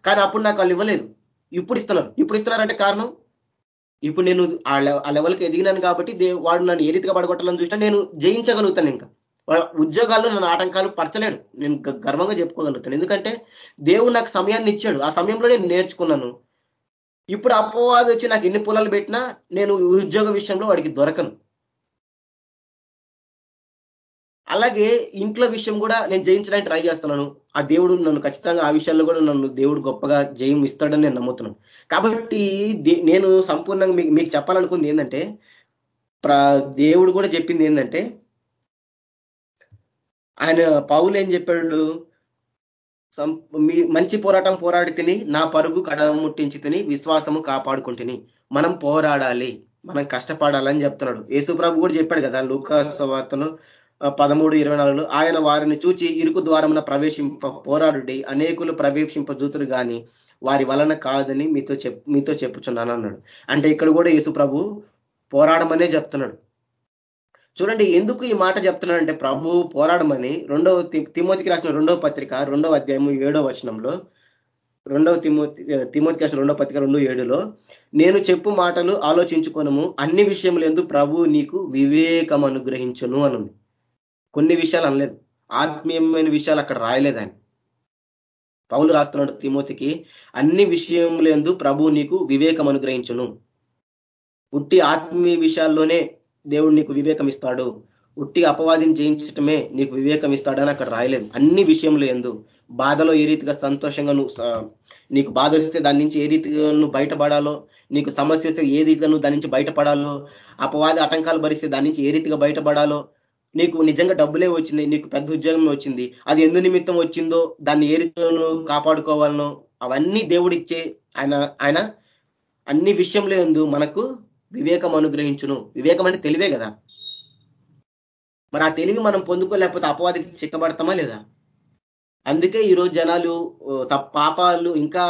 కానీ అప్పుడు నాకు వాళ్ళు ఇవ్వలేదు. ఇప్పుడు ఇస్తున్నారు. ఇప్పుడు ఇస్తున్నారంటే కారణం? ఇప్పుడు నేను ఆ లెవెల్కి ఎదిగినాను కాబట్టి వాడు నన్ను ఏ రీతిగా పడగొట్టాలని చూసినా నేను జయించగలుగుతాను ఇంకా. ఉద్యోగాల్లో నన్ను ఆటంకాలు పరచలేడు. నేను గర్వంగా చెప్పుకోగలుగుతాను ఎందుకంటే దేవుడు నాకు సమయాన్ని ఇచ్చాడు. ఆ సమయంలో నేను నేర్చుకున్నాను. ఇప్పుడు అపవాది వచ్చి నాకు ఎన్ని పొలాలు పెట్టినా నేను ఉద్యోగ విషయంలో వాడికి దొరకను. అలాగే ఇంట్లో విషయం కూడా నేను జయించడానికి ట్రై చేస్తున్నాను. ఆ దేవుడు నన్ను ఖచ్చితంగా ఆ విషయాల్లో కూడా నన్ను దేవుడు గొప్పగా జయం ఇస్తాడని నేను నమ్ముతున్నాను. కాబట్టి నేను సంపూర్ణంగా మీకు చెప్పాలనుకుంది ఏంటంటే దేవుడు కూడా చెప్పింది ఏంటంటే ఆయన పావులు ఏం చెప్పాడు? మంచి పోరాటం పోరాడి తిని నా పరుగు కడముట్టించి తిని విశ్వాసము కాపాడుకుంటుని మనం పోరాడాలి మనం కష్టపడాలని చెప్తున్నాడు. యేసుప్రభు కూడా చెప్పాడు కదా లూకాసవార్తలో పదమూడు ఇరవై నాలుగులో ఆయన వారిని చూచి ఇరుకు ద్వారమున ప్రవేశింప పోరాడుడి అనేకులు ప్రవేశింపజూతురు కానీ వారి వలన కాదని మీతో చెప్ మీతో చెప్పుచున్నాను అన్నాడు. అంటే ఇక్కడ కూడా యేసు ప్రభు పోరాడమనే చెప్తున్నాడు. చూడండి ఎందుకు ఈ మాట చెప్తున్నాడంటే ప్రభువు పోరాడమని రెండవ తిమోతికి రాసిన రెండవ పత్రిక రెండవ అధ్యాయము ఏడవ వచనంలో రెండవ తిమోతి తిమోతికి రాసిన రెండవ పత్రిక రెండు ఏడులో నేను చెప్పు మాటలు ఆలోచించుకోనము అన్ని విషయములు ఎందు ప్రభు నీకు వివేకం అనుగ్రహించను అనుంది. కొన్ని విషయాలు అనలేదు. ఆత్మీయమైన విషయాలు అక్కడ రాయలేదు ఆయన. పౌలు రాస్తున్నాడు తిమోతికి అన్ని విషయములు ఎందు ప్రభు నీకు వివేకం అనుగ్రహించును. పుట్టి ఆత్మీయ విషయాల్లోనే దేవుడు నీకు వివేకం ఇస్తాడు ఉట్టిగా అపవాదిని జయించటమే నీకు వివేకం ఇస్తాడని అక్కడ రాయలేదు అన్ని విషయంలో ఎందు బాధలో ఏ రీతిగా సంతోషంగా నువ్వు నీకు బాధ వస్తే దాని నుంచి ఏ రీతిగా నువ్వు బయటపడాలో నీకు సమస్య వస్తే ఏ రీతిగా నువ్వు దాని నుంచి బయటపడాలో అపవాది ఆటంకాలు భరిస్తే దాని నుంచి ఏ రీతిగా బయటపడాలో నీకు నిజంగా డబ్బులే వచ్చినాయి నీకు పెద్ద ఉద్యోగం వచ్చింది. అది ఎందు నిమిత్తం వచ్చిందో దాన్ని ఏ రీతిలో కాపాడుకోవాలనో అవన్నీ దేవుడిచ్చే ఆయన ఆయన అన్ని విషయంలో ఎందు మనకు వివేకం అనుగ్రహించును. వివేకం అంటే తెలివే కదా? మరి ఆ తెలివి మనం పొందుకోలేకపోతే అపవాదికి చిక్కబడతామా లేదా? అందుకే ఈరోజు జనాలు పాపాలు ఇంకా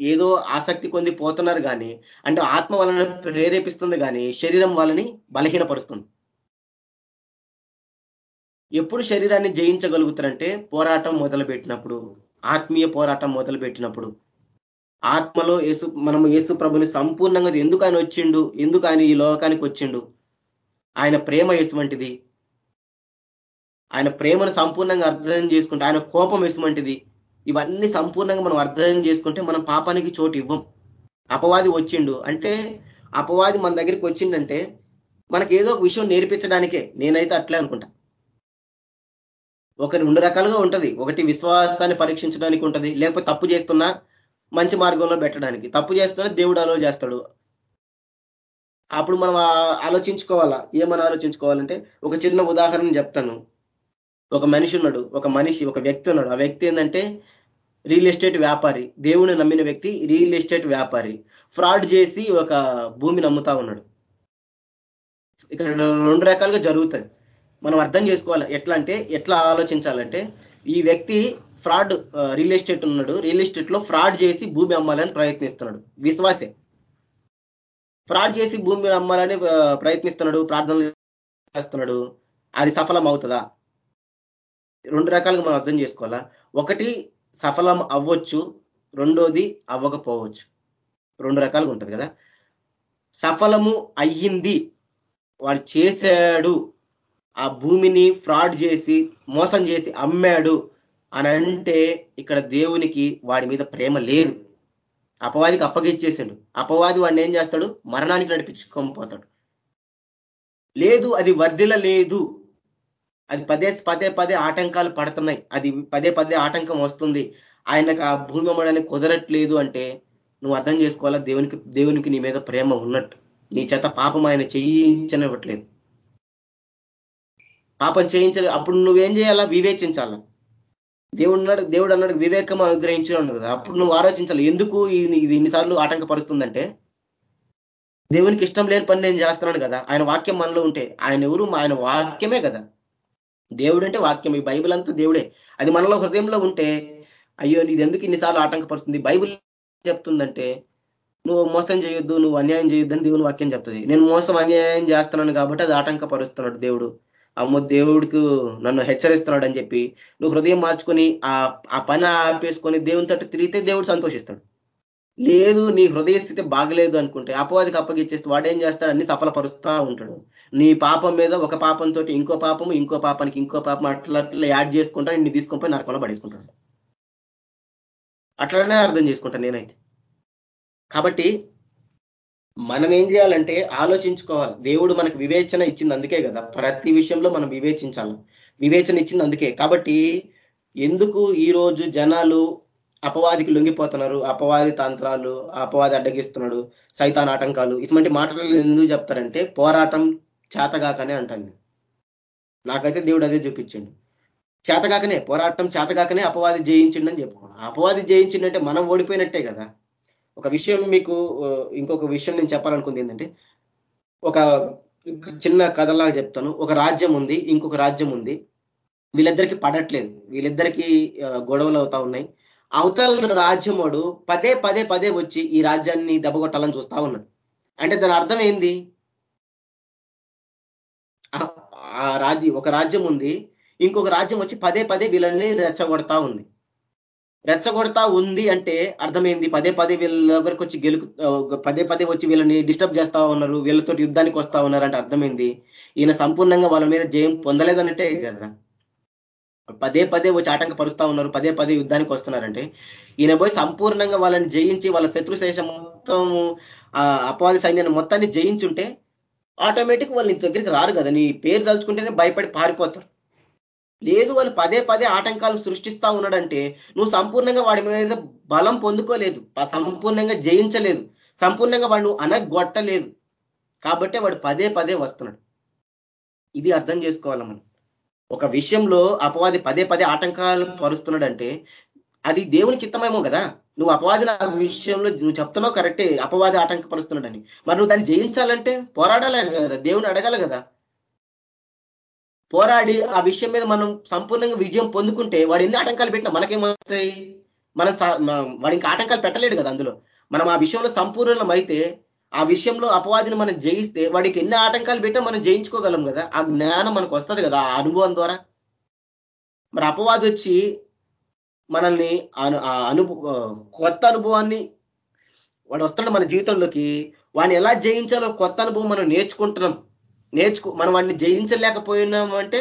ఏదో ఆసక్తి కొంది పోతున్నారు కానీ అంటే ఆత్మ వలన ప్రేరేపిస్తుంది కానీ శరీరం వాళ్ళని బలహీనపరుస్తుంది. ఎప్పుడు శరీరాన్ని జయించగలుగుతారంటే పోరాటం మొదలుపెట్టినప్పుడు ఆత్మీయ పోరాటం మొదలుపెట్టినప్పుడు. ఆత్మలో యేసు మనము యేసు ప్రభుని సంపూర్ణంగా ఎందుకు ఆయన వచ్చిండు? ఎందుకు ఆయన ఈ లోకానికి వచ్చిండు? ఆయన ప్రేమ ఎసువంటిది ఆయన ప్రేమను సంపూర్ణంగా అర్థం చేసుకుంటే ఆయన కోపం ఎసువంటిది ఇవన్నీ సంపూర్ణంగా మనం అర్థం చేసుకుంటే మనం పాపానికి చోటు ఇవ్వం. అపవాది వచ్చిండు అంటే అపవాది మన దగ్గరికి వచ్చిండంటే మనకి ఏదో ఒక విషయం నేర్పించడానికే. నేనైతే అట్లే అనుకుంటా. ఒకరి రెండు రకాలుగా ఉంటది. ఒకటి విశ్వాసాన్ని పరీక్షించడానికి ఉంటది లేకపోతే తప్పు చేస్తున్నా మంచి మార్గంలో పెట్టడానికి. తప్పు చేస్తూనే దేవుడు అలో చేస్తాడు. అప్పుడు మనం ఆలోచించుకోవాలా? ఏమని ఆలోచించుకోవాలంటే ఒక చిన్న ఉదాహరణ చెప్తాను. ఒక మనిషి ఉన్నాడు. ఒక మనిషి ఒక వ్యక్తి ఉన్నాడు. ఆ వ్యక్తి ఏంటంటే రియల్ ఎస్టేట్ వ్యాపారి. దేవుని నమ్మిన వ్యక్తి రియల్ ఎస్టేట్ వ్యాపారి. ఫ్రాడ్ చేసి ఒక భూమిని అమ్ముతా ఉన్నాడు. ఇక్కడ రెండు రకాలుగా జరుగుతుంది మనం అర్థం చేసుకోవాలి. ఎట్లా అంటే ఎట్లా ఆలోచించాలంటే ఈ వ్యక్తి ఫ్రాడ్ రియల్ ఎస్టేట్ ఉన్నాడు. రియల్ ఎస్టేట్లో ఫ్రాడ్ చేసి భూమి అమ్మాలని ప్రయత్నిస్తున్నాడు. విశ్వాసే. ఫ్రాడ్ చేసి భూమి అమ్మాలని ప్రయత్నిస్తున్నాడు ప్రార్థనలు చేస్తున్నాడు. అది సఫలం అవుతుందా? రెండు రకాలుగా మనం అర్థం చేసుకోవాలా? ఒకటి సఫలం అవ్వచ్చు. రెండోది అవ్వకపోవచ్చు. రెండు రకాలుగా ఉంటుంది కదా? సఫలము అయ్యింది. వాడు చేశాడు. ఆ భూమిని ఫ్రాడ్ చేసి మోసం చేసి అమ్మాడు. అని అంటే ఇక్కడ దేవునికి వాడి మీద ప్రేమ లేదు. అపవాదికి అప్పగిచ్చేసాడు అపవాది వాడిని ఏం చేస్తాడు? మరణానికి నడిపించుకోకపోతాడు. లేదు అది వర్ధిల లేదు. అది పదే పదే పదే ఆటంకాలు పడుతున్నాయి. అది పదే పదే ఆటంకం వస్తుంది. ఆయనకు ఆ భూమి అమ్మడానికి కుదరట్లేదు అంటే నువ్వు అర్థం చేసుకోవాలా? దేవునికి దేవునికి నీ మీద ప్రేమ ఉన్నట్టు. నీ చేత పాపం ఆయన చేయించనివ్వట్లేదు. పాపం చేయించ అప్పుడు నువ్వేం చేయాలా? వివేచించాలా? దేవుడు అన్నాడు దేవుడు అన్నాడు వివేకం అనుగ్రహించడం కదా. అప్పుడు నువ్వు ఆలోచించాలి ఎందుకు ఇది ఇన్నిసార్లు ఆటంకపరుస్తుందంటే దేవునికి ఇష్టం లేని పని నేను చేస్తున్నాను కదా. ఆయన వాక్యం మనలో ఉంటే ఆయన ఎవరు? ఆయన వాక్యమే కదా. దేవుడు అంటే వాక్యం. ఈ బైబిల్ అంతా దేవుడే. అది మనలో హృదయంలో ఉంటే అయ్యో ఇది ఎందుకు ఇన్నిసార్లు ఆటంకపరుస్తుంది? బైబిల్ చెప్తుందంటే నువ్వు మోసం చేయొద్దు నువ్వు అన్యాయం చేయొద్దు అని దేవుని వాక్యం చెప్తుంది. నేను మోసం అన్యాయం చేస్తున్నాను కాబట్టి అది ఆటంకపరుస్తున్నాడు దేవుడు. అమ్మో దేవుడికి నన్ను హెచ్చరిస్తున్నాడు అని చెప్పి నువ్వు హృదయం మార్చుకొని ఆ పని ఆపేసుకొని దేవుని తట్టు తిరిగితే దేవుడు సంతోషిస్తాడు. లేదు నీ హృదయ స్థితి బాగలేదు అనుకుంటే అపవాదికి అప్పగిచ్చేస్తే వాడేం చేస్తాడు? అన్ని సఫలపరుస్తూ ఉంటాడు. నీ పాపం మీద ఒక పాపంతో ఇంకో పాపం ఇంకో పాపానికి ఇంకో పాపం అట్లా అట్లా యాడ్ చేసుకుంటా నేను తీసుకొని పోయి నరకంలో పడేసుకుంటాడు. అట్లనే అర్థం చేసుకుంటాను నేనైతే. కాబట్టి మనం ఏం చేయాలంటే ఆలోచించుకోవాలి. దేవుడు మనకు వివేచన ఇచ్చింది అందుకే కదా. ప్రతి విషయంలో మనం వివేచించాలి. వివేచన ఇచ్చింది అందుకే. కాబట్టి ఎందుకు ఈ రోజు జనాలు అపవాదికి లొంగిపోతున్నారు? అపవాది తంత్రాలు అపవాది అడ్డగిస్తున్నాడు సైతాన్ ఆటంకాలు. ఇటువంటి మాటలు ఎందుకు చెప్తారంటే పోరాటం చేతగాకనే అంటుంది. నాకైతే దేవుడు అదే చూపించండి. చేతగాకనే పోరాటం చేతగాకనే అపవాది జయించిండని చెప్పుకోండి అపవాది జయించిండంటే మనం ఓడిపోయినట్టే కదా. ఒక విషయం మీకు ఇంకొక విషయం నేను చెప్పాలనుకుంది ఏంటంటే ఒక చిన్న కథలాగా చెప్తాను. ఒక రాజ్యం ఉంది ఇంకొక రాజ్యం ఉంది. వీళ్ళిద్దరికి పడట్లేదు. వీళ్ళిద్దరికి గొడవలు అవుతా ఉన్నాయి. అవతల రాజ్యముడు పదే పదే పదే వచ్చి ఈ రాజ్యాన్ని దెబ్బగొట్టాలని చూస్తా ఉన్నాడు. అంటే దాని అర్థం ఏంది? ఆ రాజ్యం ఒక రాజ్యం ఉంది ఇంకొక రాజ్యం వచ్చి పదే పదే వీళ్ళని రెచ్చగొడతా ఉంది. రెచ్చగొడతా ఉంది అంటే అర్థమైంది. పదే పదే వీళ్ళ దగ్గరికి వచ్చి గెలుకు పదే పదే వచ్చి వీళ్ళని డిస్టర్బ్ చేస్తా ఉన్నారు. వీళ్ళతో యుద్ధానికి వస్తా ఉన్నారు అంటే అర్థమైంది. ఈయన సంపూర్ణంగా వాళ్ళ మీద జయం పొందలేదన్నట్టే కదా. పదే పదే వచ్చి ఆటంక పరుస్తా ఉన్నారు. పదే పదే యుద్ధానికి వస్తున్నారంటే ఈయన పోయి సంపూర్ణంగా వాళ్ళని జయించి వాళ్ళ శత్రుశేషం మొత్తం అపవాది సైన్యాన్ని మొత్తాన్ని జయించుంటే ఆటోమేటిక్ వాళ్ళు నీ దగ్గరికి రారు కదా. నీ పేరు తలుచుకుంటేనే భయపడి పారిపోతారు. లేదు వాళ్ళు పదే పదే ఆటంకాలు సృష్టిస్తా ఉన్నాడంటే నువ్వు సంపూర్ణంగా వాడి మీద బలం పొందుకోలేదు. సంపూర్ణంగా జయించలేదు. సంపూర్ణంగా వాడు నువ్వు అనగొట్టలేదు. కాబట్టే వాడు పదే పదే వస్తున్నాడు. ఇది అర్థం చేసుకోవాలి మనం? ఒక విషయంలో అపవాది పదే పదే ఆటంకాలు పరుస్తున్నాడంటే అది దేవుని చిత్తమేమో కదా? నువ్వు అపవాది ఆ విషయంలో నువ్వు చెప్తున్నావు కరెక్టే అపవాది ఆటంకపరుస్తున్నాడని మరి నువ్వు దాన్ని జయించాలంటే పోరాడాలి కదా? దేవుని అడగాలి కదా? పోరాడి ఆ విషయం మీద మనం సంపూర్ణంగా విజయం పొందుకుంటే వాడు ఎన్ని ఆటంకాలు పెట్టినా మనకేమవుతాయి? మన వాడి ఇంకా ఆటంకాలు పెట్టలేడు కదా అందులో. మనం ఆ విషయంలో సంపూర్ణం అయితే ఆ విషయంలో అపవాదిని మనం జయిస్తే వాడికి ఎన్ని ఆటంకాలు పెట్టినా మనం జయించుకోగలం కదా. ఆ జ్ఞానం మనకు వస్తుంది కదా ఆ అనుభవం ద్వారా. మరి అపవాది వచ్చి మనల్ని అనుభవ కొత్త అనుభవాన్ని వాడు వస్తాడు మన జీవితంలోకి. వాడిని ఎలా జయించాలో కొత్త అనుభవం మనం నేర్చుకుంటున్నాం. నేర్చుకో మనం వాడిని జయించలేకపోయినాం అంటే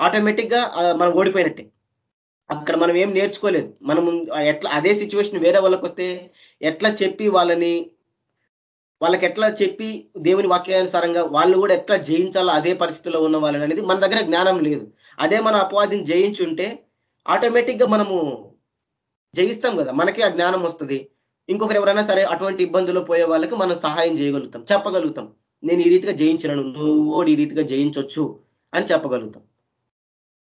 ఆటోమేటిక్గా మనం ఓడిపోయినట్టే. అక్కడ మనం ఏం నేర్చుకోలేదు. మనం ఎట్లా అదే సిచ్యువేషన్ వేరే వాళ్ళకి వస్తే ఎట్లా చెప్పి వాళ్ళని వాళ్ళకి ఎట్లా చెప్పి దేవుని వాక్యానుసారంగా వాళ్ళు కూడా ఎట్లా జయించాలో అదే పరిస్థితిలో ఉన్న వాళ్ళని అనేది మన దగ్గర జ్ఞానం లేదు. అదే మన అపవాదిని జయించుంటే ఆటోమేటిక్గా మనము జయిస్తాం కదా. మనకి ఆ జ్ఞానం వస్తుంది. ఇంకొకరు ఎవరైనా సరే అటువంటి ఇబ్బందులు పోయే వాళ్ళకి మనం సహాయం చేయగలుగుతాం చెప్పగలుగుతాం. నేను ఈ రీతిగా జయించినాను నువ్వు కూడా ఈ రీతిగా జయించవచ్చు అని చెప్పగలుగుతాం.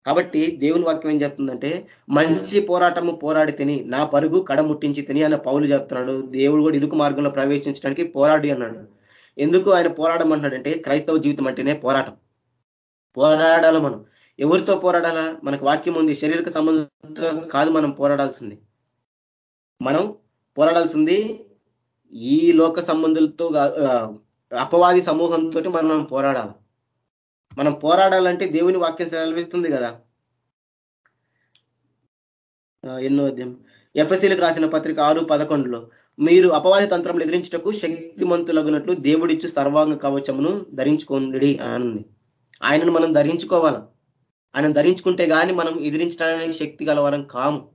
కాబట్టి దేవుని వాక్యం ఏం చెప్తుందంటే మంచి పోరాటము పోరాడి తిని నా పరుగు కడ ముట్టించి తిని అన్న పౌలు చెప్తున్నాడు. దేవుడు కూడా ఇరుకు మార్గంలో ప్రవేశించడానికి పోరాడి అన్నాడు. ఎందుకు ఆయన పోరాడమంటున్నాడంటే క్రైస్తవ జీవితం అంటేనే పోరాటం. పోరాడాల మనం. ఎవరితో పోరాడాలా? మనకు వాక్యం ఉంది శరీరక సంబంధం కాదు మనం పోరాడాల్సింది. మనం పోరాడాల్సింది ఈ లోక సంబంధులతో అపవాది సమూహంతో మనం పోరాడాలి. మనం పోరాడాలంటే దేవుని వాక్యం సెలవిస్తుంది కదా. ఎన్నో అధ్యాయం. ఎఫ్ఎస్సీలకు రాసిన పత్రిక ఆరు పదకొండులో మీరు అపవాది తంత్రం ఎదిరించటకు శక్తిమంతులగునట్లు దేవుడిచ్చు సర్వాంగ కవచమును ధరించుకోండి అని ఆయనను మనం ధరించుకోవాలి? ఆయన ధరించుకుంటే కానీ మనం ఎదిరించడానికి శక్తి గలవరం కాము.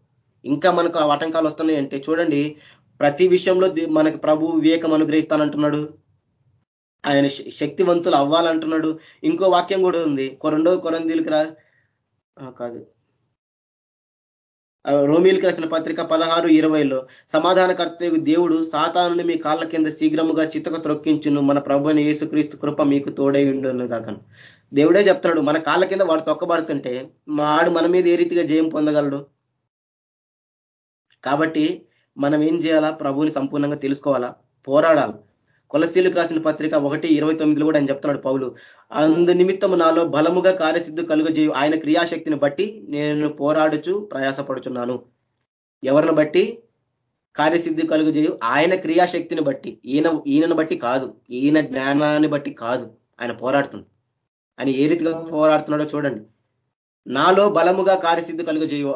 ఇంకా మనకు ఆటంకాలు వస్తున్నాయి అంటే చూడండి ప్రతి విషయంలో మనకు ప్రభు వివేకం అనుగ్రహిస్తానంటున్నాడు. ఆయన శక్తివంతులు అవ్వాలంటున్నాడు. ఇంకో వాక్యం కూడా ఉంది. రెండో కొరందీలకు రా కాదు. రోమిల్కి రాసిన పత్రిక పదహారు ఇరవైలో సమాధానకర్త దేవుడు సాతానుని మీ కాళ్ళ కింద శీఘ్రముగా చిత్తక త్రొక్కించును. మన ప్రభుని యేసుక్రీస్తు కృప మీకు తోడై ఉండును కాకను దేవుడే చెప్తున్నాడు మన కాళ్ళ కింద వాడు తొక్కబడుతుంటే ఆడు మన మీద ఏ రీతిగా జయం పొందగలడు? కాబట్టి మనం ఏం చేయాలా? ప్రభువుని సంపూర్ణంగా తెలుసుకోవాలా? పోరాడాలి? కొలసీలకు రాసిన పత్రిక ఒకటి ఇరవై తొమ్మిదిలో కూడా ఆయన చెప్తున్నాడు పౌలు. అందు నిమిత్తం నాలో బలముగా కార్యసిద్ధి కలుగజేయు ఆయన క్రియాశక్తిని బట్టి నేను పోరాడుచు ప్రయాసపడుచున్నాను. ఎవరిని బట్టి? కార్యసిద్ధి కలుగజేయు ఆయన క్రియాశక్తిని బట్టి. ఈయన ఈయనను బట్టి కాదు. ఈయన జ్ఞానాన్ని బట్టి కాదు. ఆయన పోరాడుతుంది. ఆయన ఏ రీతిగా పోరాడుతున్నాడో చూడండి. నాలో బలముగా కార్యసిద్ధి కలుగజేయు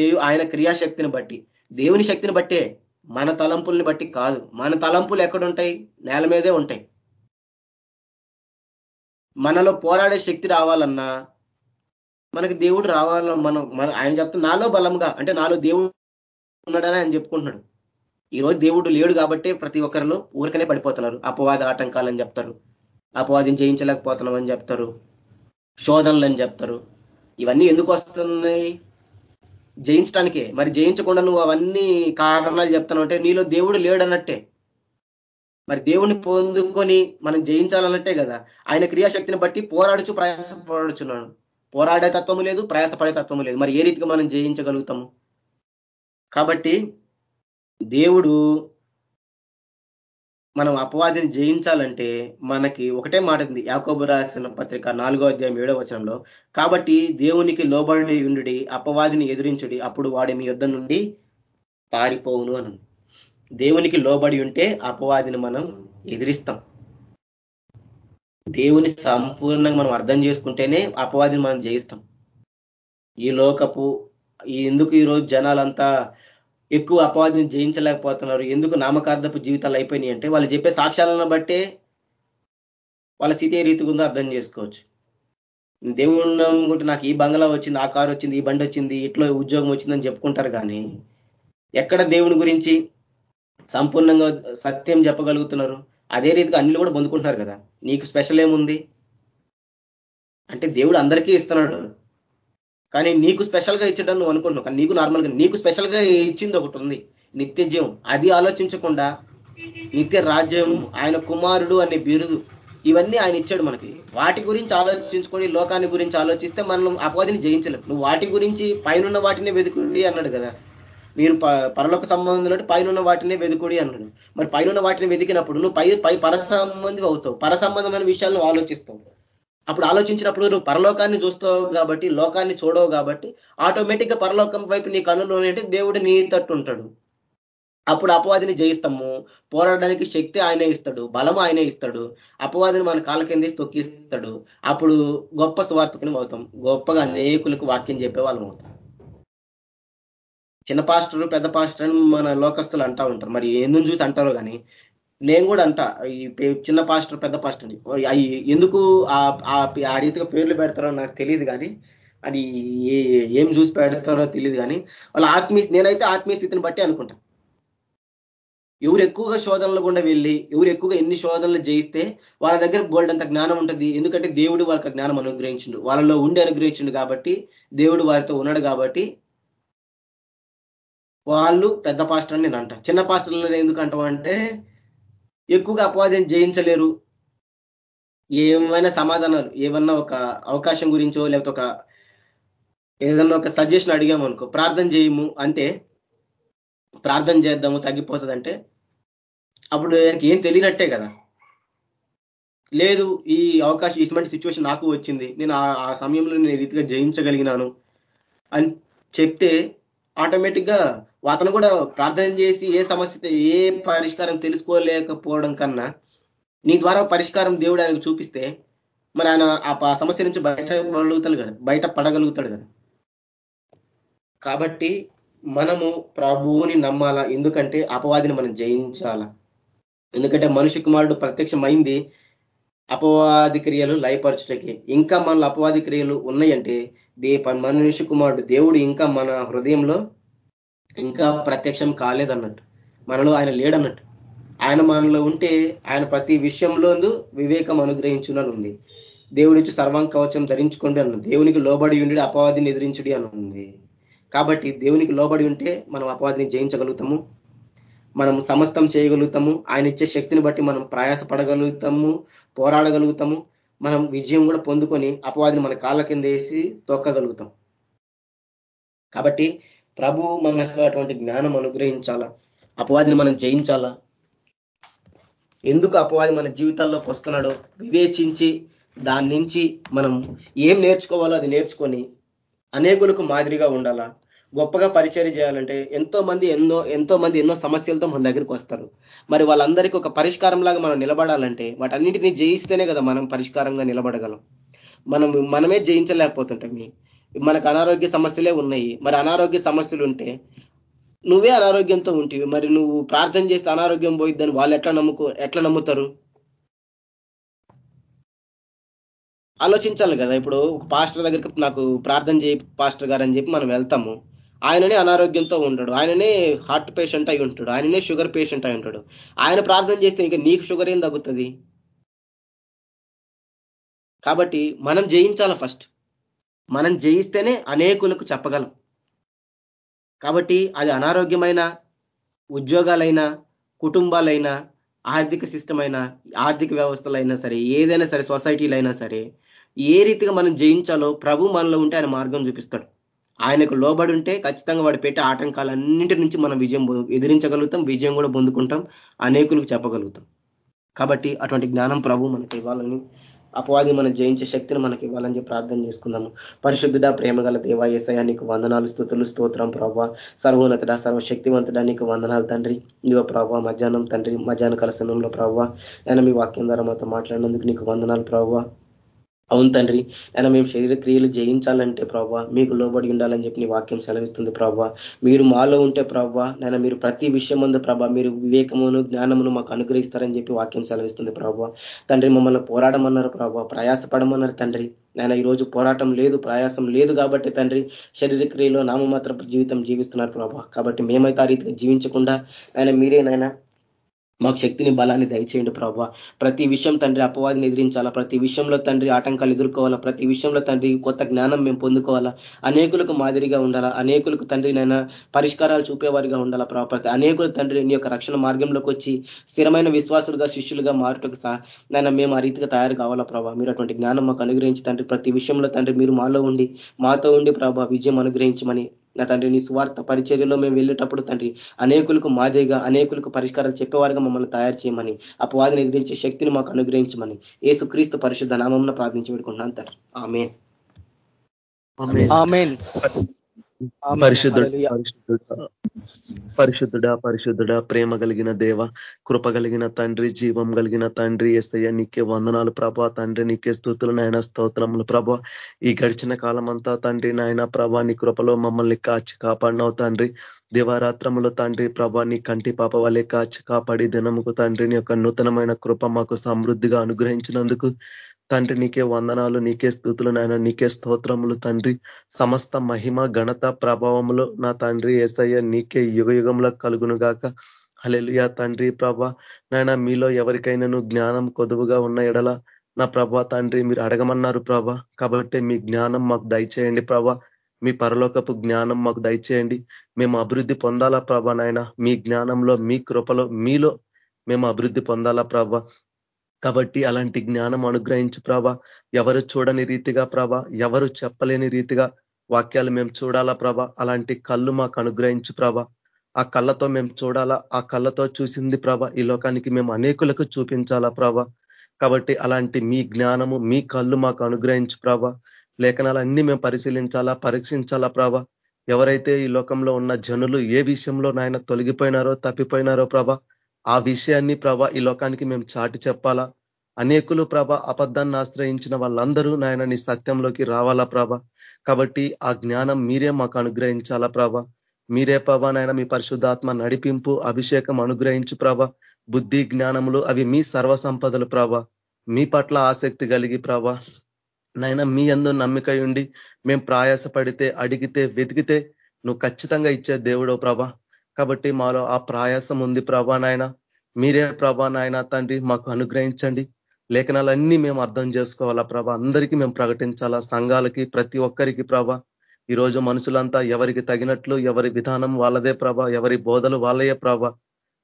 చేయు ఆయన క్రియాశక్తిని బట్టి. దేవుని శక్తిని బట్టే మన తలంపుల్ని బట్టి కాదు. మన తలంపులు ఎక్కడుంటాయి? నేల మీదే ఉంటాయి. మనలో పోరాడే శక్తి రావాలన్నా మనకి దేవుడు రావాలన్నా మనం మన ఆయన చెప్తున్న నాలో బలంగా అంటే నాలో దేవుడు ఉన్నాడని ఆయన చెప్పుకుంటున్నాడు. ఈరోజు దేవుడు లేడు కాబట్టి ప్రతి ఒక్కరిలో ఊరికనే పడిపోతున్నారు. అపవాద ఆటంకాలని చెప్తారు. అపవాదం జయించలేకపోతున్నాం అని చెప్తారు. శోధనలు అని చెప్తారు. ఇవన్నీ ఎందుకు వస్తున్నాయి? జయించడానికే మరి జయించకుండా నువ్వు అవన్నీ కారణాలు చెప్తాను అంటే నీలో దేవుడు లేడన్నట్టే. మరి దేవుణ్ణి పొందుకొని మనం జయించాలన్నట్టే కదా. ఆయన క్రియాశక్తిని బట్టి పోరాడుచు ప్రయాస పోరాడుచున్నాడు పోరాడే తత్వము లేదు ప్రయాసపడే తత్వము లేదు. మరి ఏ రీతిగా మనం జయించగలుగుతాము? కాబట్టి దేవుడు మనం అపవాదిని జయించాలంటే మనకి ఒకటే మాట ఉంది. యాకోబు రాసిన పత్రిక నాలుగో అధ్యాయం ఏడో వచనంలో కాబట్టి దేవునికి లోబడి ఉండి అపవాదిని ఎదిరించుడి అప్పుడు వాడి మీ యుద్ధం నుండి పారిపోవును అని దేవునికి లోబడి ఉంటే అపవాదిని మనం ఎదిరిస్తాం. దేవుని సంపూర్ణంగా మనం అర్థం చేసుకుంటేనే అపవాదిని మనం జయిస్తాం. ఈ లోకపు ఎందుకు ఈరోజు జనాలంతా ఎక్కువ అపవాదిని జయించలేకపోతున్నారు. ఎందుకు నామకార్థపు జీవితాలు అయిపోయినాయి అంటే వాళ్ళు చెప్పే సాక్ష్యాలను బట్టే వాళ్ళ స్థితి ఏ రీతిగా ఉందో అర్థం చేసుకోవచ్చు. దేవుడు అనుకుంటే నాకు ఈ బంగ్లా వచ్చింది ఆ కారు వచ్చింది ఈ బండి వచ్చింది ఇట్లో ఉద్యోగం వచ్చిందని చెప్పుకుంటారు కానీ ఎక్కడ దేవుని గురించి సంపూర్ణంగా సత్యం చెప్పగలుగుతున్నారు? అదే రీతిగా అన్నిలు కూడా పొందుకుంటున్నారు కదా. నీకు స్పెషల్ ఏముంది? అంటే దేవుడు అందరికీ ఇస్తున్నాడు. కానీ నీకు స్పెషల్గా ఇచ్చడం నువ్వు అనుకుంటున్నావు. కానీ నీకు నార్మల్గా నీకు స్పెషల్గా ఇచ్చింది ఒకటి ఉంది. నిత్య జీవం అది ఆలోచించకుండా నిత్య రాజ్యం ఆయన కుమారుడు అనే బిరుదు ఇవన్నీ ఆయన ఇచ్చాడు మనకి. వాటి గురించి ఆలోచించుకొని లోకాన్ని గురించి ఆలోచిస్తే మనం అపవాదిని జయించలేం. నువ్వు వాటి గురించి పైన వాటినే వెతుకుడి అన్నాడు కదా. మీరు పరలోక సంబంధం పైన వాటినే వెతుకుడి అన్నాడు. మరి పైన వాటిని వెతికినప్పుడు నువ్వు పై పై పర సంబంధి అవుతావు. పర సంబంధమైన విషయాలను ఆలోచిస్తావు. అప్పుడు ఆలోచించినప్పుడు నువ్వు పరలోకాన్ని చూస్తావు కాబట్టి లోకాన్ని చూడవు కాబట్టి ఆటోమేటిక్గా పరలోకం వైపు నీ కనులు అంటే దేవుడు నీ తట్టు ఉంటాడు. అప్పుడు అపవాదిని జయిస్తాము. పోరాడడానికి శక్తి ఆయనే ఇస్తాడు. బలం ఆయనే ఇస్తాడు. అపవాదిని మన కాళ్ళ కింద తొక్కిస్తాడు. అప్పుడు గొప్ప స్వార్థకుని అవుతాం. గొప్పగా అనేకులకు వాక్యం చెప్పే వాళ్ళం అవుతాం. చిన్న పాస్టర్ పెద్ద పాస్టర్ అని మన లోకస్తులు అంటా ఉంటారు. మరి ఎందుకు చూసి అంటారో కానీ నేను కూడా అంట ఈ చిన్న పాస్టర్ పెద్ద పాస్టర్ అవి ఎందుకు ఆ రీతిగా పేర్లు పెడతారో నాకు తెలియదు కానీ అది ఏం చూసి పెడతారో తెలియదు కానీ వాళ్ళ ఆత్మీయ నేనైతే ఆత్మీయ స్థితిని బట్టి అనుకుంటా. ఎవరు ఎక్కువగా శోధనలు గుండా వెళ్ళి ఎవరు ఎక్కువగా ఎన్ని శోధనలు జయిస్తే వాళ్ళ దగ్గర బోల్డ్ అంత జ్ఞానం ఉంటుంది. ఎందుకంటే దేవుడు వాళ్ళకి జ్ఞానం అనుగ్రహించిండు. వాళ్ళలో ఉండి అనుగ్రహించిండు కాబట్టి దేవుడు వారితో ఉన్నాడు కాబట్టి వాళ్ళు పెద్ద పాస్టర్ అని నేను అంట. చిన్న పాస్టర్లు ఎందుకు అంటామంటే ఎక్కువగా అపవాదిని జయించలేరు. ఏమైనా సమాధానాలు ఏమన్నా ఒక అవకాశం గురించో లేకపోతే ఒక ఏదన్నా ఒక సజెషన్ అడిగామనుకో ప్రార్థన చేయము అంటే ప్రార్థన చేద్దాము తగ్గిపోతుందంటే అప్పుడు అప్పుడు ఏం తెలియనట్టే కదా. లేదు ఈ అవకాశం ఇటువంటి సిచ్యువేషన్ నాకు వచ్చింది నేను ఆ సమయంలో నేను రీతిగా జయించగలిగినాను అని చెప్తే ఆటోమేటిక్గా అతను కూడా ప్రార్థన చేసి ఏ సమస్య ఏ పరిష్కారం తెలుసుకోలేకపోవడం కన్నా నీ ద్వారా పరిష్కారం దేవుడు ఆయనకు చూపిస్తే మరి ఆయన ఆ సమస్య నుంచి బయట పడగలుగుతాడు కదా. బయట పడగలుగుతాడు కదా. కాబట్టి మనము ప్రభువుని నమ్మాలా? ఎందుకంటే అపవాదిని మనం జయించాలా? ఎందుకంటే మనుషు కుమారుడు ప్రత్యక్షమైంది అపవాది క్రియలు లయపరచుటకి. ఇంకా మనలో అపవాది క్రియలు ఉన్నాయంటే దే మనుషు కుమారుడు దేవుడు ఇంకా మన హృదయంలో ఇంకా ప్రత్యక్షం కాలేదన్నట్టు. మనలో ఆయన లేడన్నట్టు. ఆయన మనలో ఉంటే ఆయన ప్రతి విషయంలో వివేకం అనుగ్రహించునని ఉంది దేవుడిచ్చి సర్వం కవచం ధరించుకోండి అన్న దేవునికి లోబడి ఉండి అపవాదిని ఎదిరించుడి అని ఉంది కాబట్టి దేవునికి లోబడి ఉంటే మనం అపవాదిని జయించగలుగుతాము. మనం సమస్తం చేయగలుగుతాము. ఆయన ఇచ్చే శక్తిని బట్టి మనం ప్రయాసపడగలుగుతాము పోరాడగలుగుతాము. మనం విజయం కూడా పొందుకొని అపవాదిని మన కాళ్ళ కింద వేసి తొక్కగలుగుతాం. కాబట్టి ప్రభు మనకు అటువంటి జ్ఞానం అనుగ్రహించాలా? అపవాదిని మనం జయించాలా? ఎందుకు అపవాది మన జీవితాల్లోకి వస్తున్నాడో వివేచించి దాని నుంచి మనం ఏం నేర్చుకోవాలో అది నేర్చుకొని అనేకులకు మాదిరిగా ఉండాలా? గొప్పగా పరిచయం చేయాలంటే ఎంతో మంది ఎన్నో ఎంతో మంది ఎన్నో సమస్యలతో మన దగ్గరికి వస్తారు. మరి వాళ్ళందరికీ ఒక పరిష్కారం లాగా మనం నిలబడాలంటే వాటన్నిటిని జయిస్తేనే కదా మనం పరిష్కారంగా నిలబడగలం. మనం మనమే జయించలేకపోతుంటాం. మనకు అనారోగ్య సమస్యలే ఉన్నాయి. మరి అనారోగ్య సమస్యలు ఉంటే నువ్వే అనారోగ్యంతో ఉంటివి. మరి నువ్వు ప్రార్థన చేస్తే అనారోగ్యం పోయిద్దని వాళ్ళు ఎట్లా నమ్ముకో ఎట్లా నమ్ముతారు? ఆలోచించాలి కదా. ఇప్పుడు పాస్టర్ దగ్గరికి నాకు ప్రార్థన చేయి పాస్టర్ గారు అని చెప్పి మనం వెళ్తాము. ఆయననే అనారోగ్యంతో ఉంటాడు ఆయననే హార్ట్ పేషెంట్ అయి ఉంటాడు. ఆయననే షుగర్ పేషెంట్ అయి ఉంటాడు. ఆయన ప్రార్థన చేస్తే ఇంకా నీకు షుగర్ ఏం తగ్గుతుంది? కాబట్టి మనం జయించాల ఫస్ట్. మనం జయిస్తేనే అనేకులకు చెప్పగలం. కాబట్టి అది అనారోగ్యమైన ఉద్యోగాలైనా కుటుంబాలైనా ఆర్థిక సిస్టమ్ అయినా ఆర్థిక వ్యవస్థలైనా సరే ఏదైనా సరే సొసైటీలైనా సరే ఏ రీతిగా మనం జయించాలో ప్రభు మనలో ఉంటే ఆయన మార్గం చూపిస్తాడు. ఆయనకు లోబడి ఉంటే ఖచ్చితంగా వాడు పెట్టే ఆటంకాలన్నింటి నుంచి మనం విజయం ఎదిరించగలుగుతాం విజయం కూడా పొందుకుంటాం అనేకులకు చెప్పగలుగుతాం. కాబట్టి అటువంటి జ్ఞానం ప్రభు మనకి ఇవ్వాలని అపవాది మనం జయించే శక్తిని మనకి ఇవ్వాలని చెప్పి ప్రార్థన చేసుకుందాము పరిశుద్ధుడ ప్రేమ గల దేవా ఏసయ నీకు వందనాలు స్థుతులు స్తోత్రం ప్రభావ సర్వోన్నతుడ సర్వశక్తివంతుడ నీకు వందనాలు తండ్రి. ఇదిగో ప్రభావ మధ్యాహ్నం తండ్రి మధ్యాహ్న కాల సమయంలో ప్రభావ నేను మీ వాక్యం ద్వారా మాతో మాట్లాడినందుకు నీకు వందనాలు ప్రభావ అవును తండ్రి. అయినా మేము శరీర క్రియలు జయించాలంటే ప్రభావ మీకు లోబడి ఉండాలని చెప్పి నీ వాక్యం సెలవిస్తుంది ప్రభావ మీరు మాలో ఉంటే ప్రభావ నైనా మీరు ప్రతి విషయం ముందు ప్రభావ మీరు వివేకమును జ్ఞానమును మాకు అనుగ్రహిస్తారని చెప్పి వాక్యం సెలవిస్తుంది ప్రభావ తండ్రి మమ్మల్ని పోరాడమన్నారు ప్రభావ ప్రయాసపడమన్నారు తండ్రి. నేను ఈరోజు పోరాటం లేదు ప్రయాసం లేదు కాబట్టి తండ్రి శరీర క్రియలో నామమాత్ర జీవితం జీవిస్తున్నారు ప్రభావ కాబట్టి మేమైతే ఆ రీతిగా జీవించకుండా ఆయన మీరేనైనా మాకు శక్తిని బలాన్ని దయచేయండి ప్రభావ ప్రతి విషయం తండ్రి అపవాదిని ఎదిరించాలా ప్రతి విషయంలో తండ్రి ఆటంకాలు ఎదుర్కోవాలా ప్రతి విషయంలో తండ్రి కొత్త జ్ఞానం మేము పొందుకోవాలా. అనేకులకు మాదిరిగా ఉండాలా అనేకులకు తండ్రి నైనా పరిష్కారాలు చూపేవారిగా ఉండాలా ప్రభావ ప్రతి అనేకులు తండ్రి నీ యొక్క రక్షణ మార్గంలోకి వచ్చి స్థిరమైన విశ్వాసులుగా శిష్యులుగా మారుటకు నైనా మేము ఆ రీతిగా తయారు కావాలా ప్రభావ మీరు అటువంటి జ్ఞానం మాకు అనుగ్రహించి తండ్రి ప్రతి విషయంలో తండ్రి మీరు మాలో ఉండి మాతో ఉండి ప్రభావ విజయం అనుగ్రహించమని నా తండ్రి నీ స్వార్థ పరిచర్యలో మేము వెళ్ళేటప్పుడు తండ్రి అనేకులకు మాదిరిగా అనేకులకు పరిష్కారాలు చెప్పేవారుగా మమ్మల్ని తయారు చేయమని అపవాదిని ఎదిరించే శక్తిని మాకు అనుగ్రహించమని ఏసుక్రీస్తు పరిశుద్ధ నామం ప్రార్థించి పెట్టుకుంటున్నాను తండ్రి. ఆమె పరిశుద్ధుడు. పరిశుద్ధుడా పరిశుద్ధుడా ప్రేమ కలిగిన దేవ కృప కలిగిన తండ్రి జీవం కలిగిన తండ్రి ఎస్ఐ నీకే వందనాలు ప్రభా. తండ్రి నీకే స్థుతులు నాయన స్తోత్రములు ప్రభా. ఈ గడిచిన కాలం అంతా తండ్రి నాయన ప్రభా నీ కృపలో మమ్మల్ని కాచి కాపాడినవు తండ్రి. దివారాత్రములు తండ్రి ప్రభా నీ కంటి పాప వలె కాచి కాపాడి దినముకు తండ్రిని యొక్క నూతనమైన కృప మాకు సమృద్ధిగా అనుగ్రహించినందుకు తండ్రి నీకే వందనాలు నీకే స్థుతులు నాయన నీకే స్తోత్రములు తండ్రి. సమస్త మహిమ ఘనత ప్రభావములు నా తండ్రి ఏసయ్య నీకే యుగ యుగంలో కలుగును గాక హలెలుయా తండ్రి ప్రభ. నాయన మీలో ఎవరికైనాను జ్ఞానం కొదువుగా ఉన్న ఎడల నా ప్రభా తండ్రి మీరు అడగమన్నారు ప్రభ. కాబట్టి మీ జ్ఞానం మాకు దయచేయండి ప్రభ. మీ పరలోకపు జ్ఞానం మాకు దయచేయండి. మేము అభివృద్ధి పొందాలా ప్రభ నాయన. మీ జ్ఞానంలో మీ కృపలో మీలో మేము అభివృద్ధి పొందాలా ప్రభ. కాబట్టి అలాంటి జ్ఞానం అనుగ్రహించు ప్రభ. ఎవరు చూడని రీతిగా ప్రభ. ఎవరు చెప్పలేని రీతిగా వాక్యాలు మేము చూడాలా ప్రభ. అలాంటి కళ్ళు మాకు అనుగ్రహించు ప్రభ. ఆ కళ్ళతో మేము చూడాలా. ఆ కళ్ళతో చూసింది ప్రభ. ఈ లోకానికి మేము అనేకులకు చూపించాలా ప్రభ. కాబట్టి అలాంటి మీ జ్ఞానము మీ కళ్ళు మాకు అనుగ్రహించు ప్రభ. లేఖనాలన్నీ మేము పరిశీలించాలా పరీక్షించాలా ప్రభ. ఎవరైతే ఈ లోకంలో ఉన్న జనులు ఏ విషయంలో నాయన తొలగిపోయినారో తప్పిపోయినారో ప్రభ. ఆ విషయాన్ని ప్రభ ఈ లోకానికి మేము చాటి చెప్పాలా? అనేకులు ప్రభ అబద్ధాన్ని ఆశ్రయించిన వాళ్ళందరూ నాయన నీ సత్యంలోకి రావాలా ప్రభ? కాబట్టి ఆ జ్ఞానం మీరే మాకు అనుగ్రహించాలా ప్రభ? మీరే ప్రభ నాయన మీ పరిశుద్ధాత్మ నడిపింపు అభిషేకం అనుగ్రహించు ప్రభ. బుద్ధి జ్ఞానములు అవి మీ సర్వసంపదలు ప్రభ. మీ పట్ల ఆసక్తి కలిగి ప్రభ. నాయన మీ అందు నమ్మిక ఉండి మేము ప్రయాసపడితే అడిగితే వెతికితే నువ్వు ఖచ్చితంగా ఇచ్చే దేవుడో ప్రభ. కాబట్టి మాలో ఆ ప్రయాసం ఉంది ప్రభా నాయన. మీరే ప్రభా నాయన తండ్రి మాకు అనుగ్రహించండి. లేఖనాలన్నీ మేము అర్థం చేసుకోవాలా ప్రభ. అందరికీ మేము ప్రకటించాలా సంఘాలకి ప్రతి ఒక్కరికి ప్రభ. ఈ రోజు మనుషులంతా ఎవరికి తగినట్లు ఎవరి విధానం వాళ్ళదే ప్రభ. ఎవరి బోధలు వాళ్ళయే ప్రభ.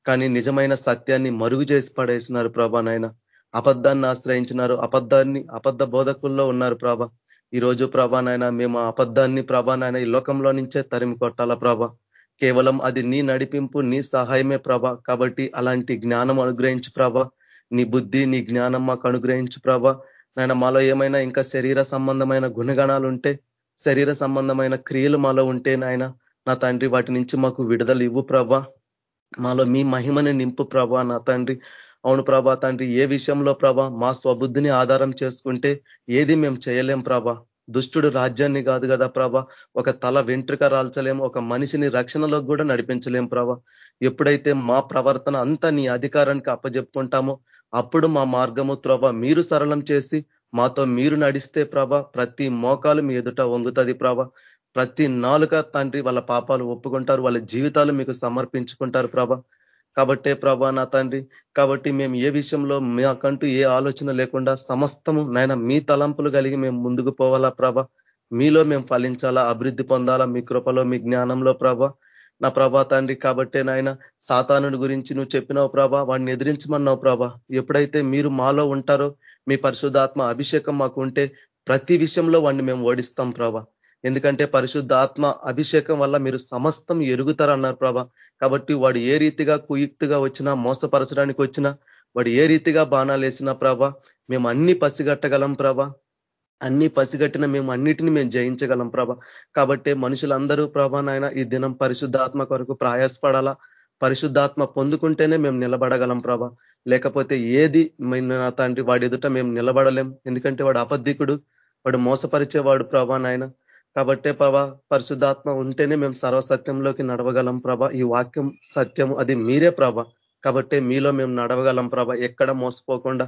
కానీ నిజమైన సత్యాన్ని మరుగు చేసి పడేసినారు ప్రభా నాయన. అబద్ధాన్ని ఆశ్రయించినారు. అబద్ధాన్ని అబద్ధ బోధకుల్లో ఉన్నారు ప్రభ. ఈ రోజు ప్రభా నాయన మేము అబద్ధాన్ని ప్రభా నాయన ఈ లోకంలో నుంచే తరిమి కొట్టాలా ప్రభ. కేవలం అది నీ నడిపింపు నీ సహాయమే ప్రభ. కాబట్టి అలాంటి జ్ఞానం అనుగ్రహించు ప్రభ. నీ బుద్ధి నీ జ్ఞానం మాకు అనుగ్రహించు ప్రభ. నాయన మాలో ఏమైనా ఇంకా శరీర సంబంధమైన గుణగణాలు ఉంటే శరీర సంబంధమైన క్రియలు మాలో ఉంటే నాయన నా తండ్రి వాటి నుంచి మాకు విడుదల ఇవ్వు ప్రభ. మాలో మీ మహిమని నింపు ప్రభ నా తండ్రి. అవును ప్రభా తండ్రి ఏ విషయంలో ప్రభ మా స్వబుద్ధిని ఆధారం చేసుకుంటే ఏది మేము చేయలేం ప్రభ. దుష్టుడు రాజ్యాన్ని కాదు కదా ప్రభ. ఒక తల వెంట్రుక రాల్చలేము ఒక మనిషిని రక్షణలోకి కూడా నడిపించలేం ప్రభ. ఎప్పుడైతే మా ప్రవర్తన అంతా నీ అధికారానికి అప్పజెప్పుకుంటామో అప్పుడు మా మార్గము త్రవ మీరు సరళం చేసి మాతో మీరు నడిస్తే ప్రభ ప్రతి మోకాలు మీ ఎదుట వంగుతుంది ప్రభ. ప్రతి నాలుక తండ్రి వాళ్ళ పాపాలు ఒప్పుకుంటారు వాళ్ళ జీవితాలు మీకు సమర్పించుకుంటారు ప్రభ. కాబట్టే ప్రభా నా తండ్రి కాబట్టి మేము ఏ విషయంలో మాకంటూ ఏ ఆలోచన లేకుండా సమస్తము నాయన మీ తలంపులు కలిగి మేము ముందుకు పోవాలా ప్రభ. మీలో మేము ఫలించాలా అభివృద్ధి పొందాలా మీ కృపలో మీ జ్ఞానంలో ప్రభ. నా ప్రభా తండ్రి కాబట్టే నాయన సాతానుడి గురించి నువ్వు చెప్పినావు ప్రభా వాడిని ఎదిరించమన్నావు ప్రభ. ఎప్పుడైతే మీరు మాలో ఉంటారో మీ పరిశుద్ధాత్మ అభిషేకం మాకు ఉంటే ప్రతి విషయంలో వాడిని మేము ఓడిస్తాం ప్రభ. ఎందుకంటే పరిశుద్ధ ఆత్మ అభిషేకం వల్ల మీరు సమస్తం ఎరుగుతారన్నారు ప్రభ. కాబట్టి వాడు ఏ రీతిగా కుయుక్తిగా వచ్చినా మోసపరచడానికి వచ్చినా వాడు ఏ రీతిగా బాణాలు వేసినా ప్రభ మేము అన్ని పసిగట్టగలం ప్రభ. అన్ని పసిగట్టిన మేము అన్నిటిని మేము జయించగలం ప్రభ. కాబట్టి మనుషులందరూ ప్రభ నాయన ఈ దినం పరిశుద్ధాత్మ కొరకు ప్రయాసపడాలా? పరిశుద్ధాత్మ పొందుకుంటేనే మేము నిలబడగలం ప్రభ. లేకపోతే ఏది నా తండ్రి వాడి ఎదుట మేము నిలబడలేం. ఎందుకంటే వాడు అబద్ధికుడు వాడు మోసపరిచేవాడు ప్రభా నాయన. కాబట్టే ప్రభా పరిశుద్ధాత్మ ఉంటేనే మేము సర్వసత్యంలోకి నడవగలం ప్రభ. ఈ వాక్యం సత్యం అది మీరే ప్రభ. కాబట్టే మీలో మేము నడవగలం ప్రభ. ఎక్కడ మోసపోకుండా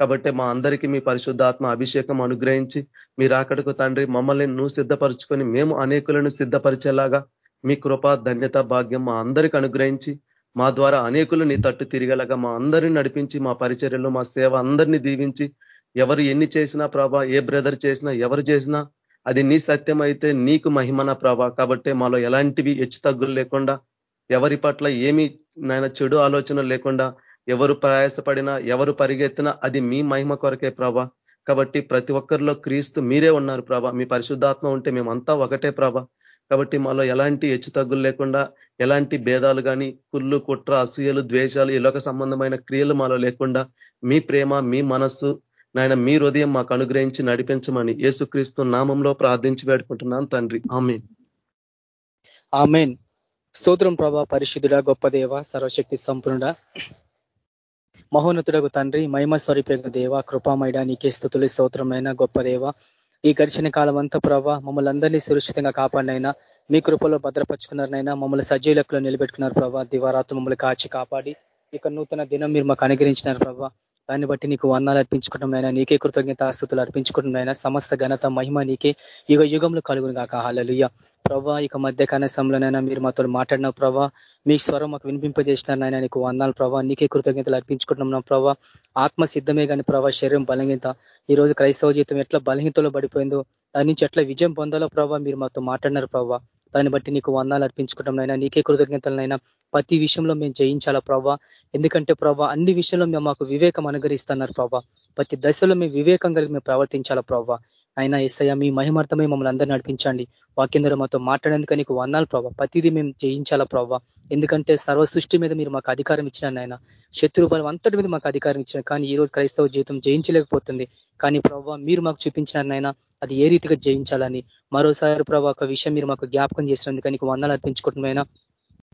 కాబట్టి మా అందరికీ మీ పరిశుద్ధాత్మ అభిషేకం అనుగ్రహించి మీరు అక్కడికి తండ్రి మమ్మల్ని నువ్వు సిద్ధపరుచుకొని మేము అనేకులను సిద్ధపరిచేలాగా మీ కృప ధన్యత భాగ్యం మా అందరికి అనుగ్రహించి మా ద్వారా అనేకులు నీ తట్టు తిరిగేలాగా మా అందరిని నడిపించి మా పరిచర్యలు మా సేవ అందరినీ దీవించి ఎవరు ఎన్ని చేసినా ప్రభా ఏ బ్రదర్ చేసినా ఎవరు చేసినా అది నీ సత్యం అయితే నీకు మహిమన ప్రభ. కాబట్టి మాలో ఎలాంటివి హెచ్చు తగ్గులు లేకుండా ఎవరి పట్ల ఏమి నాయన చెడు ఆలోచన లేకుండా ఎవరు ప్రయాసపడినా ఎవరు పరిగెత్తినా అది మీ మహిమ కొరకే ప్రభ. కాబట్టి ప్రతి ఒక్కరిలో క్రీస్తు మీరే ఉన్నారు ప్రభ. మీ పరిశుద్ధాత్మ ఉంటే మేమంతా ఒకటే ప్రభ. కాబట్టి మాలో ఎలాంటి హెచ్చు తగ్గులు లేకుండా ఎలాంటి భేదాలు కానీ కుళ్ళు కుట్ర అసూయలు ద్వేషాలు ఇలాక సంబంధమైన క్రియలు మాలో లేకుండా మీ ప్రేమ మీ మనస్సు నాయన మీ హృదయం మాకు అనుగ్రహించి నడిపించమని యేసుక్రీస్తు నామంలో ప్రార్థించి వేడుకుంటున్నాను తండ్రి. ఆమె ఆమెన్. స్తోత్రం ప్రభా పరిశుద్ధుడ గొప్ప దేవ సర్వశక్తి సంపూర్ణ మహోన్నతుడకు తండ్రి మహిమ స్వరూపకు దేవ కృపామైడ నీకే స్థుతులు స్తోత్రమైన గొప్ప దేవ. ఈ గడిచిన కాలం అంతా ప్రభా మమ్మల్ని అందరినీ సురక్షితంగా కాపాడినైనా మీ కృపలో భద్రపరుచుకున్నారనైనా మమ్మల్ని సజీలకులో నిలబెట్టుకున్నారు ప్రభా. దివారాత్మ మమ్మల్ని కాచి కాపాడి ఇక నూతన దినం మీరు మాకు అనుగ్రహించినారు ప్రభా. దాన్ని బట్టి నీకు వందాలు అర్పించుకోవడం నీకే కృతజ్ఞత ఆస్తుతులు అర్పించుకోవడం సమస్త ఘనత మహిమ నీకే యుగ యుగంలో కలుగును కాక హాలలుయ్య ప్రభా ఇక మధ్య కనసంలోనైనా మీరు మాతో మాట్లాడిన ప్రభా. మీ స్వరం మాకు వినిపింపజేసినారనైనా నీకు వందాలు ప్రభా. నీకే కృతజ్ఞతలు అర్పించుకుంటున్నాం ప్రభా. ఆత్మ సిద్ధమే కానీ ప్రభా శరీరం బలహీనత. ఈ రోజు క్రైస్తవ జీవితం ఎట్లా బలహీనతలో పడిపోయిందో దాని నుంచి ఎట్లా విజయం పొందాలో ప్రభా మీరు మాతో మాట్లాడినారు ప్రభా. దాన్ని బట్టి నీకు వందాలు అర్పించుకుంటాంనైనా నీకే కృతజ్ఞతలనైనా. ప్రతి విషయంలో మేము జయించాలా ప్రభా? ఎందుకంటే ప్రభా అన్ని విషయంలో మేము మాకు వివేకం అనుగరిస్తున్నారు ప్రభా. ప్రతి దశలో మేము వివేకం కలిగి మేము ప్రవర్తించాలా ప్రభా? అయినా ఎస్ఐ మీ మహిమార్థమై మమ్మల్ని అందరూ నడిపించండి. వాక్యం మాతో మాట్లాడేందుకు నీకు వందాలు ప్రభావ ప్రతిదీ మేము జయించాలా ప్రభావ ఎందుకంటే సర్వ సృష్టి మీద మీరు మాకు అధికారం ఇచ్చినాను ఆయన శత్రు బలం అంతటి మీద మాకు అధికారం ఇచ్చిన కానీ ఈ రోజు క్రైస్తవ జీవితం జయించలేకపోతుంది. కానీ ప్రభావ మీరు మాకు చూపించినారనైనా అది ఏ రీతిగా జయించాలని. మరోసారి ప్రభావ ఒక విషయం మీరు మాకు జ్ఞాపకం చేసినందుకు నీకు వందలు అర్పించుకుంటున్నాయినా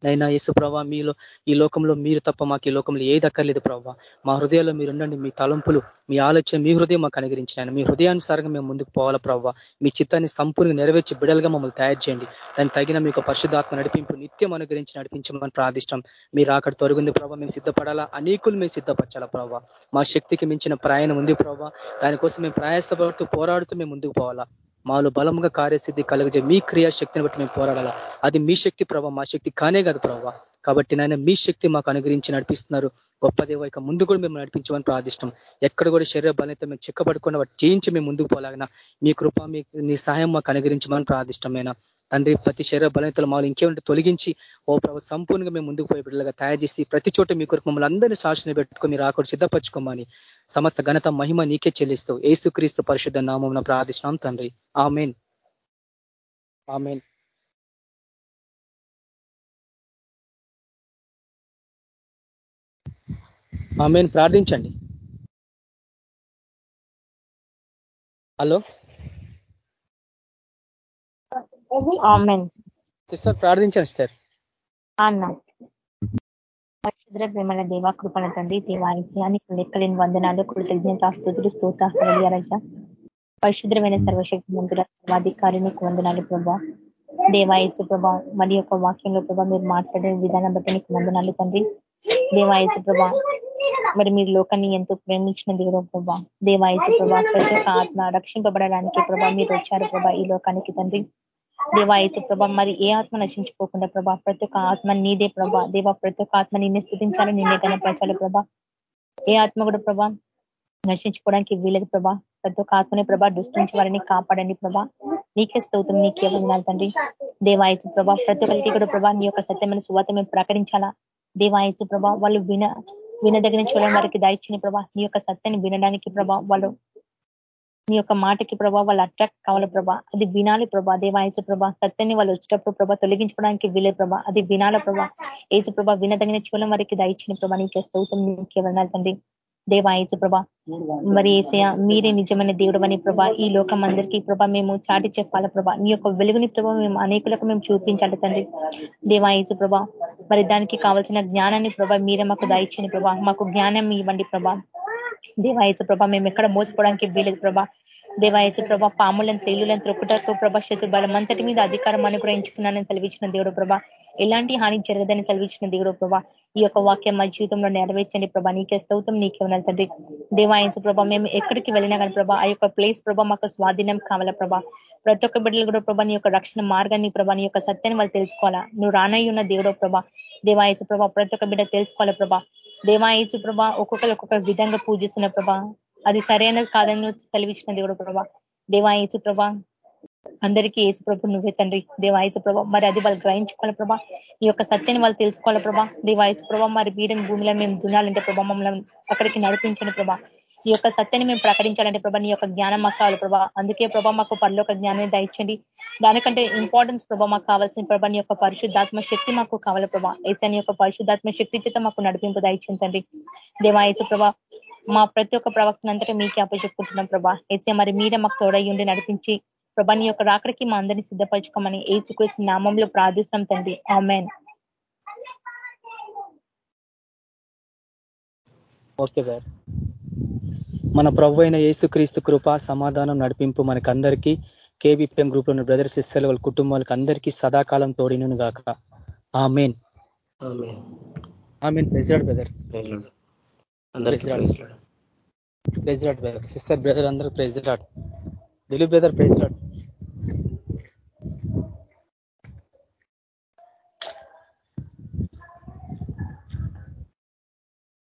నైనా యేసు ప్రభా మీలో ఈ లోకంలో మీరు తప్ప మాకు ఈ లోకంలో ఏది అక్కర్లేదు ప్రభావ మా హృదయాల్లో మీరు ఉండండి మీ తలంపులు మీ ఆలోచన మీ హృదయం మాకు అనుగ్రహించిన మీ హృదయానుసారంగా మేము ముందుకు పోవాలా ప్రభావ మీ చిత్తాన్ని సంపూర్ణ నెరవేర్చి బిడలుగా మమ్మల్ని తయారు చేయండి. దానికి తగిన మీకు పరిశుద్ధాత్మ నడిపింపు నిత్యం అనుగ్రహించి నడిపించమని ప్రార్థిష్టం. మీరు అక్కడ తొలగింది ప్రభావ మేము సిద్ధపడాలా? అనేకులు మేము సిద్ధపరచాలా ప్రభావ మా శక్తికి మించిన ప్రయాణం ఉంది ప్రభావ దానికోసం మేము ప్రయాసపడుతూ పోరాడుతూ మేము ముందుకు పోవాలా? మాలో బలంగా కార్యసిద్ధి కలిగజే మీ క్రియాశక్తిని బట్టి మేము పోరాడాలా? అది మీ శక్తి ప్రభావ మా శక్తి కానే కాదు ప్రభావ కాబట్టి నాయన మీ శక్తి మాకు అనుగ్రహించి నడిపిస్తున్నారు. గొప్ప దేవ ఇక ముందు కూడా మేము నడిపించమని ప్రార్థిష్టం. ఎక్కడ కూడా శరీర బలైతే మేము చిక్కబడుకున్న వాటి చేయించి మేము ముందుకు పోలాగిన మీ కృప మీ నీ సహాయం మాకు అనుగ్రహించమని ప్రార్థిష్టమైన తండ్రి ప్రతి శరీర బలైతలు మాలు ఇంకేమంటే తొలగించి ఓ ప్రభు సంపూర్ణంగా మేము ముందుకు పోయి బిడ్డలుగా తయారు చేసి ప్రతి చోట మీ కొరకు మమ్మల్ని అందరినీ సాక్షిని పెట్టుకుని మీరు ఆకుడు సిద్ధపరచుకోమని సమస్త ఘనత మహిమ నీకే చెల్లిస్తూ ఏసుక్రీస్తు పరిశుద్ధ నామం ప్రార్థిష్టం తండ్రి. ఆమెన్. ఆమెన్. ఆమెను. ప్రార్థించండి. హలో? సిస్టర్ ప్రార్థించండి సార్. అన్న. పరిశుద్ర ప్రేమల దేవ కృపణ తండ్రి దేవాయస్యానికి లెక్కలేని వందనాలు కృతజ్ఞత స్థుతులు స్తోత్రాలయ్యారజ పరిశుద్రమైన సర్వశక్తి మంతుల సర్వాధికారిని వందనాలు ప్రభా. దేవాయసు ప్రభా మరి యొక్క వాక్యంలో ప్రభా మీరు మాట్లాడే విధానం బట్టి నీకు వందనాలు తండ్రి. దేవాయసు ప్రభా మరి మీరు లోకాన్ని ఎంతో ప్రేమించిన దేవుడు ప్రభా. దేవాయసు ప్రభా ప్రతి ఒక్క ఆత్మ రక్షింపబడడానికి ప్రభా మీరు వచ్చారు ప్రభా ఈ లోకానికి తండ్రి. దేవాయచు ప్రభా మరి ఏ ఆత్మ నశించుకోకుండా ప్రభా ప్రతి ఒక్క ఆత్మ నీదే ప్రభా దేవా ప్రతి ఒక్క ఆత్మ నిన్నే స్థుతించాలి నిన్నే కనపరచాలి ప్రభా. ఏ ఆత్మ కూడా ప్రభా నశించుకోవడానికి వీలేదు ప్రభా. ప్రతి ఒక్క ఆత్మని ప్రభా దృష్టించి వారిని కాపాడండి ప్రభా. నీకే స్తోత్రం నీకే వందనాలు తండ్రి. దేవాయచు ప్రభా ప్రతి ఒక్కరికి కూడా ప్రభా నీ యొక్క సత్యమైన సువాత మేము ప్రకటించాలా? దేవాయచు ప్రభా వాళ్ళు విన వినదగిన చూడడం వారికి దాయిచ్చిన ప్రభా. నీ యొక్క సత్యాన్ని వినడానికి ప్రభా వాళ్ళు నీ యొక్క మాటకి ప్రభా వాళ్ళు అట్రాక్ట్ కావాలి ప్రభా. అది వినాలి ప్రభా. దేవాయచు ప్రభా సత్యాన్ని వాళ్ళు వచ్చేటప్పుడు ప్రభా తొలగించుకోవడానికి వీలే ప్రభా. అది వినాల ప్రభా. ఏసు ప్రభా వినదగిన చూలం వారికి దయచిన ప్రభా. నీకే స్తోత్రం నీకే వర్ణాలు దేవాయచు ప్రభా మరి ఏసయ మీరే నిజమైన దేవుడు అని ప్రభా ఈ లోకం అందరికీ ప్రభా మేము చాటి చెప్పాలి ప్రభా. నీ యొక్క వెలుగుని ప్రభా మేము అనేకులకు మేము చూపించాలి తండ్రి. దేవాయచు ప్రభా మరి దానికి కావాల్సిన జ్ఞానాన్ని ప్రభా మీరే మాకు దాయిచ్చని ప్రభా. మాకు జ్ఞానం ఇవ్వండి ప్రభా. దేవాయచు ప్రభా మేము ఎక్కడ మోసపోవడానికి వీలేదు ప్రభా. దేవాయచు ప్రభా పాములను తేలులను త్రొక్కుటకు ప్రభా శత్రు బలం అంతటి మీద అధికారం అనుగ్రహించుకున్నానని సెలవిచ్చిన దేవుడు ప్రభా. ఎలాంటి హాని జరగదని సెలవిచ్చిన దేవుడు ప్రభా. ఈ యొక్క వాక్యం మా జీవితంలో నెరవేర్చండి ప్రభా. నీకే స్తౌతం నీకే ఉన్నది తండ్రి. దేవాయచు ప్రభా మేము ఎక్కడికి వెళ్ళినా కానీ ప్రభా ఆ యొక్క ప్లేస్ ప్రభా మాకు స్వాధీనం కావాలా ప్రభా. ప్రతి ఒక్క బిడ్డలు కూడా ప్రభా నీ యొక్క రక్షణ మార్గాన్ని ప్రభా నీ యొక్క సత్యాన్ని వాళ్ళు తెలుసుకోవాలా. నువ్వు రానయ్యున్న దేవుడో ప్రభా దేవాయచు ప్రభా ప్రతి ఒక్క బిడ్డ తెలుసుకోవాలి ప్రభా. దేవాయచు ప్రభా ఒక్కొక్కరు ఒక్కొక్క విధంగా పూజిస్తున్న ప్రభా. అది సరైనది కాదని తెలివించిన దేవుడు ప్రభా. దేవాయచు ప్రభా అందరికీ ఏసు ప్రభు నువ్వే తండ్రి. దేవాయచు ప్రభా మరి అది వాళ్ళు గ్రహించుకోవాలి ప్రభా. ఈ యొక్క సత్యాన్ని వాళ్ళు తెలుసుకోవాలి ప్రభా. దేవాయచు ప్రభా మరి వీరని భూమిలో మేము దునాలంటే ప్రభా మమ్మల్ని అక్కడికి నడిపించండి ప్రభా. ఈ యొక్క సత్యాన్ని మేము ప్రకటించాలంటే ప్రభా నీ యొక్క జ్ఞానం మాకు కావాలి ప్రభా. అందుకే ప్రభా మాకు పనిలో జ్ఞానాన్ని దయచండి. దానికంటే ఇంపార్టెన్స్ ప్రభా మాకు కావాల్సిన ప్రభా నీ యొక్క పరిశుద్ధాత్మ శక్తి మాకు కావాలి ప్రభా. ఏసాని యొక్క పరిశుద్ధాత్మ శక్తి చేత మాకు నడిపింపు దయచించండి ఏసు ప్రభా మా ప్రతి ఒక్క ప్రవక్తను అంతటా మీకే అప్పచెప్పుకుంటున్నాం ప్రభా. ఏసే మరి మీరే మాకు తోడయ్యుండి నడిపించి ప్రభా నీ యొక్క రాకడికి మా అందరినీ సిద్ధపరచుకోమని ఏచుకృష్ణ నామంలో ప్రార్థిస్తున్నాం తండ్రి. ఆమెన్ ఓకే సార్ మన ప్రభు అయిన యేసుక్రీస్తు కృప సమాధానం నడిపింపు మనకందరికీ కేబిపిఎం గ్రూప్లో బ్రదర్ సిస్టర్ వాళ్ళ కుటుంబాలకు అందరికీ సదాకాలం తోడినను గాక. ఆ మెయిన్ ఆ main president brother. President brother. Sister brother అందరూ ప్రెసిడెంట్ దిలీప్ బ్రదర్ ప్రెసిడెంట్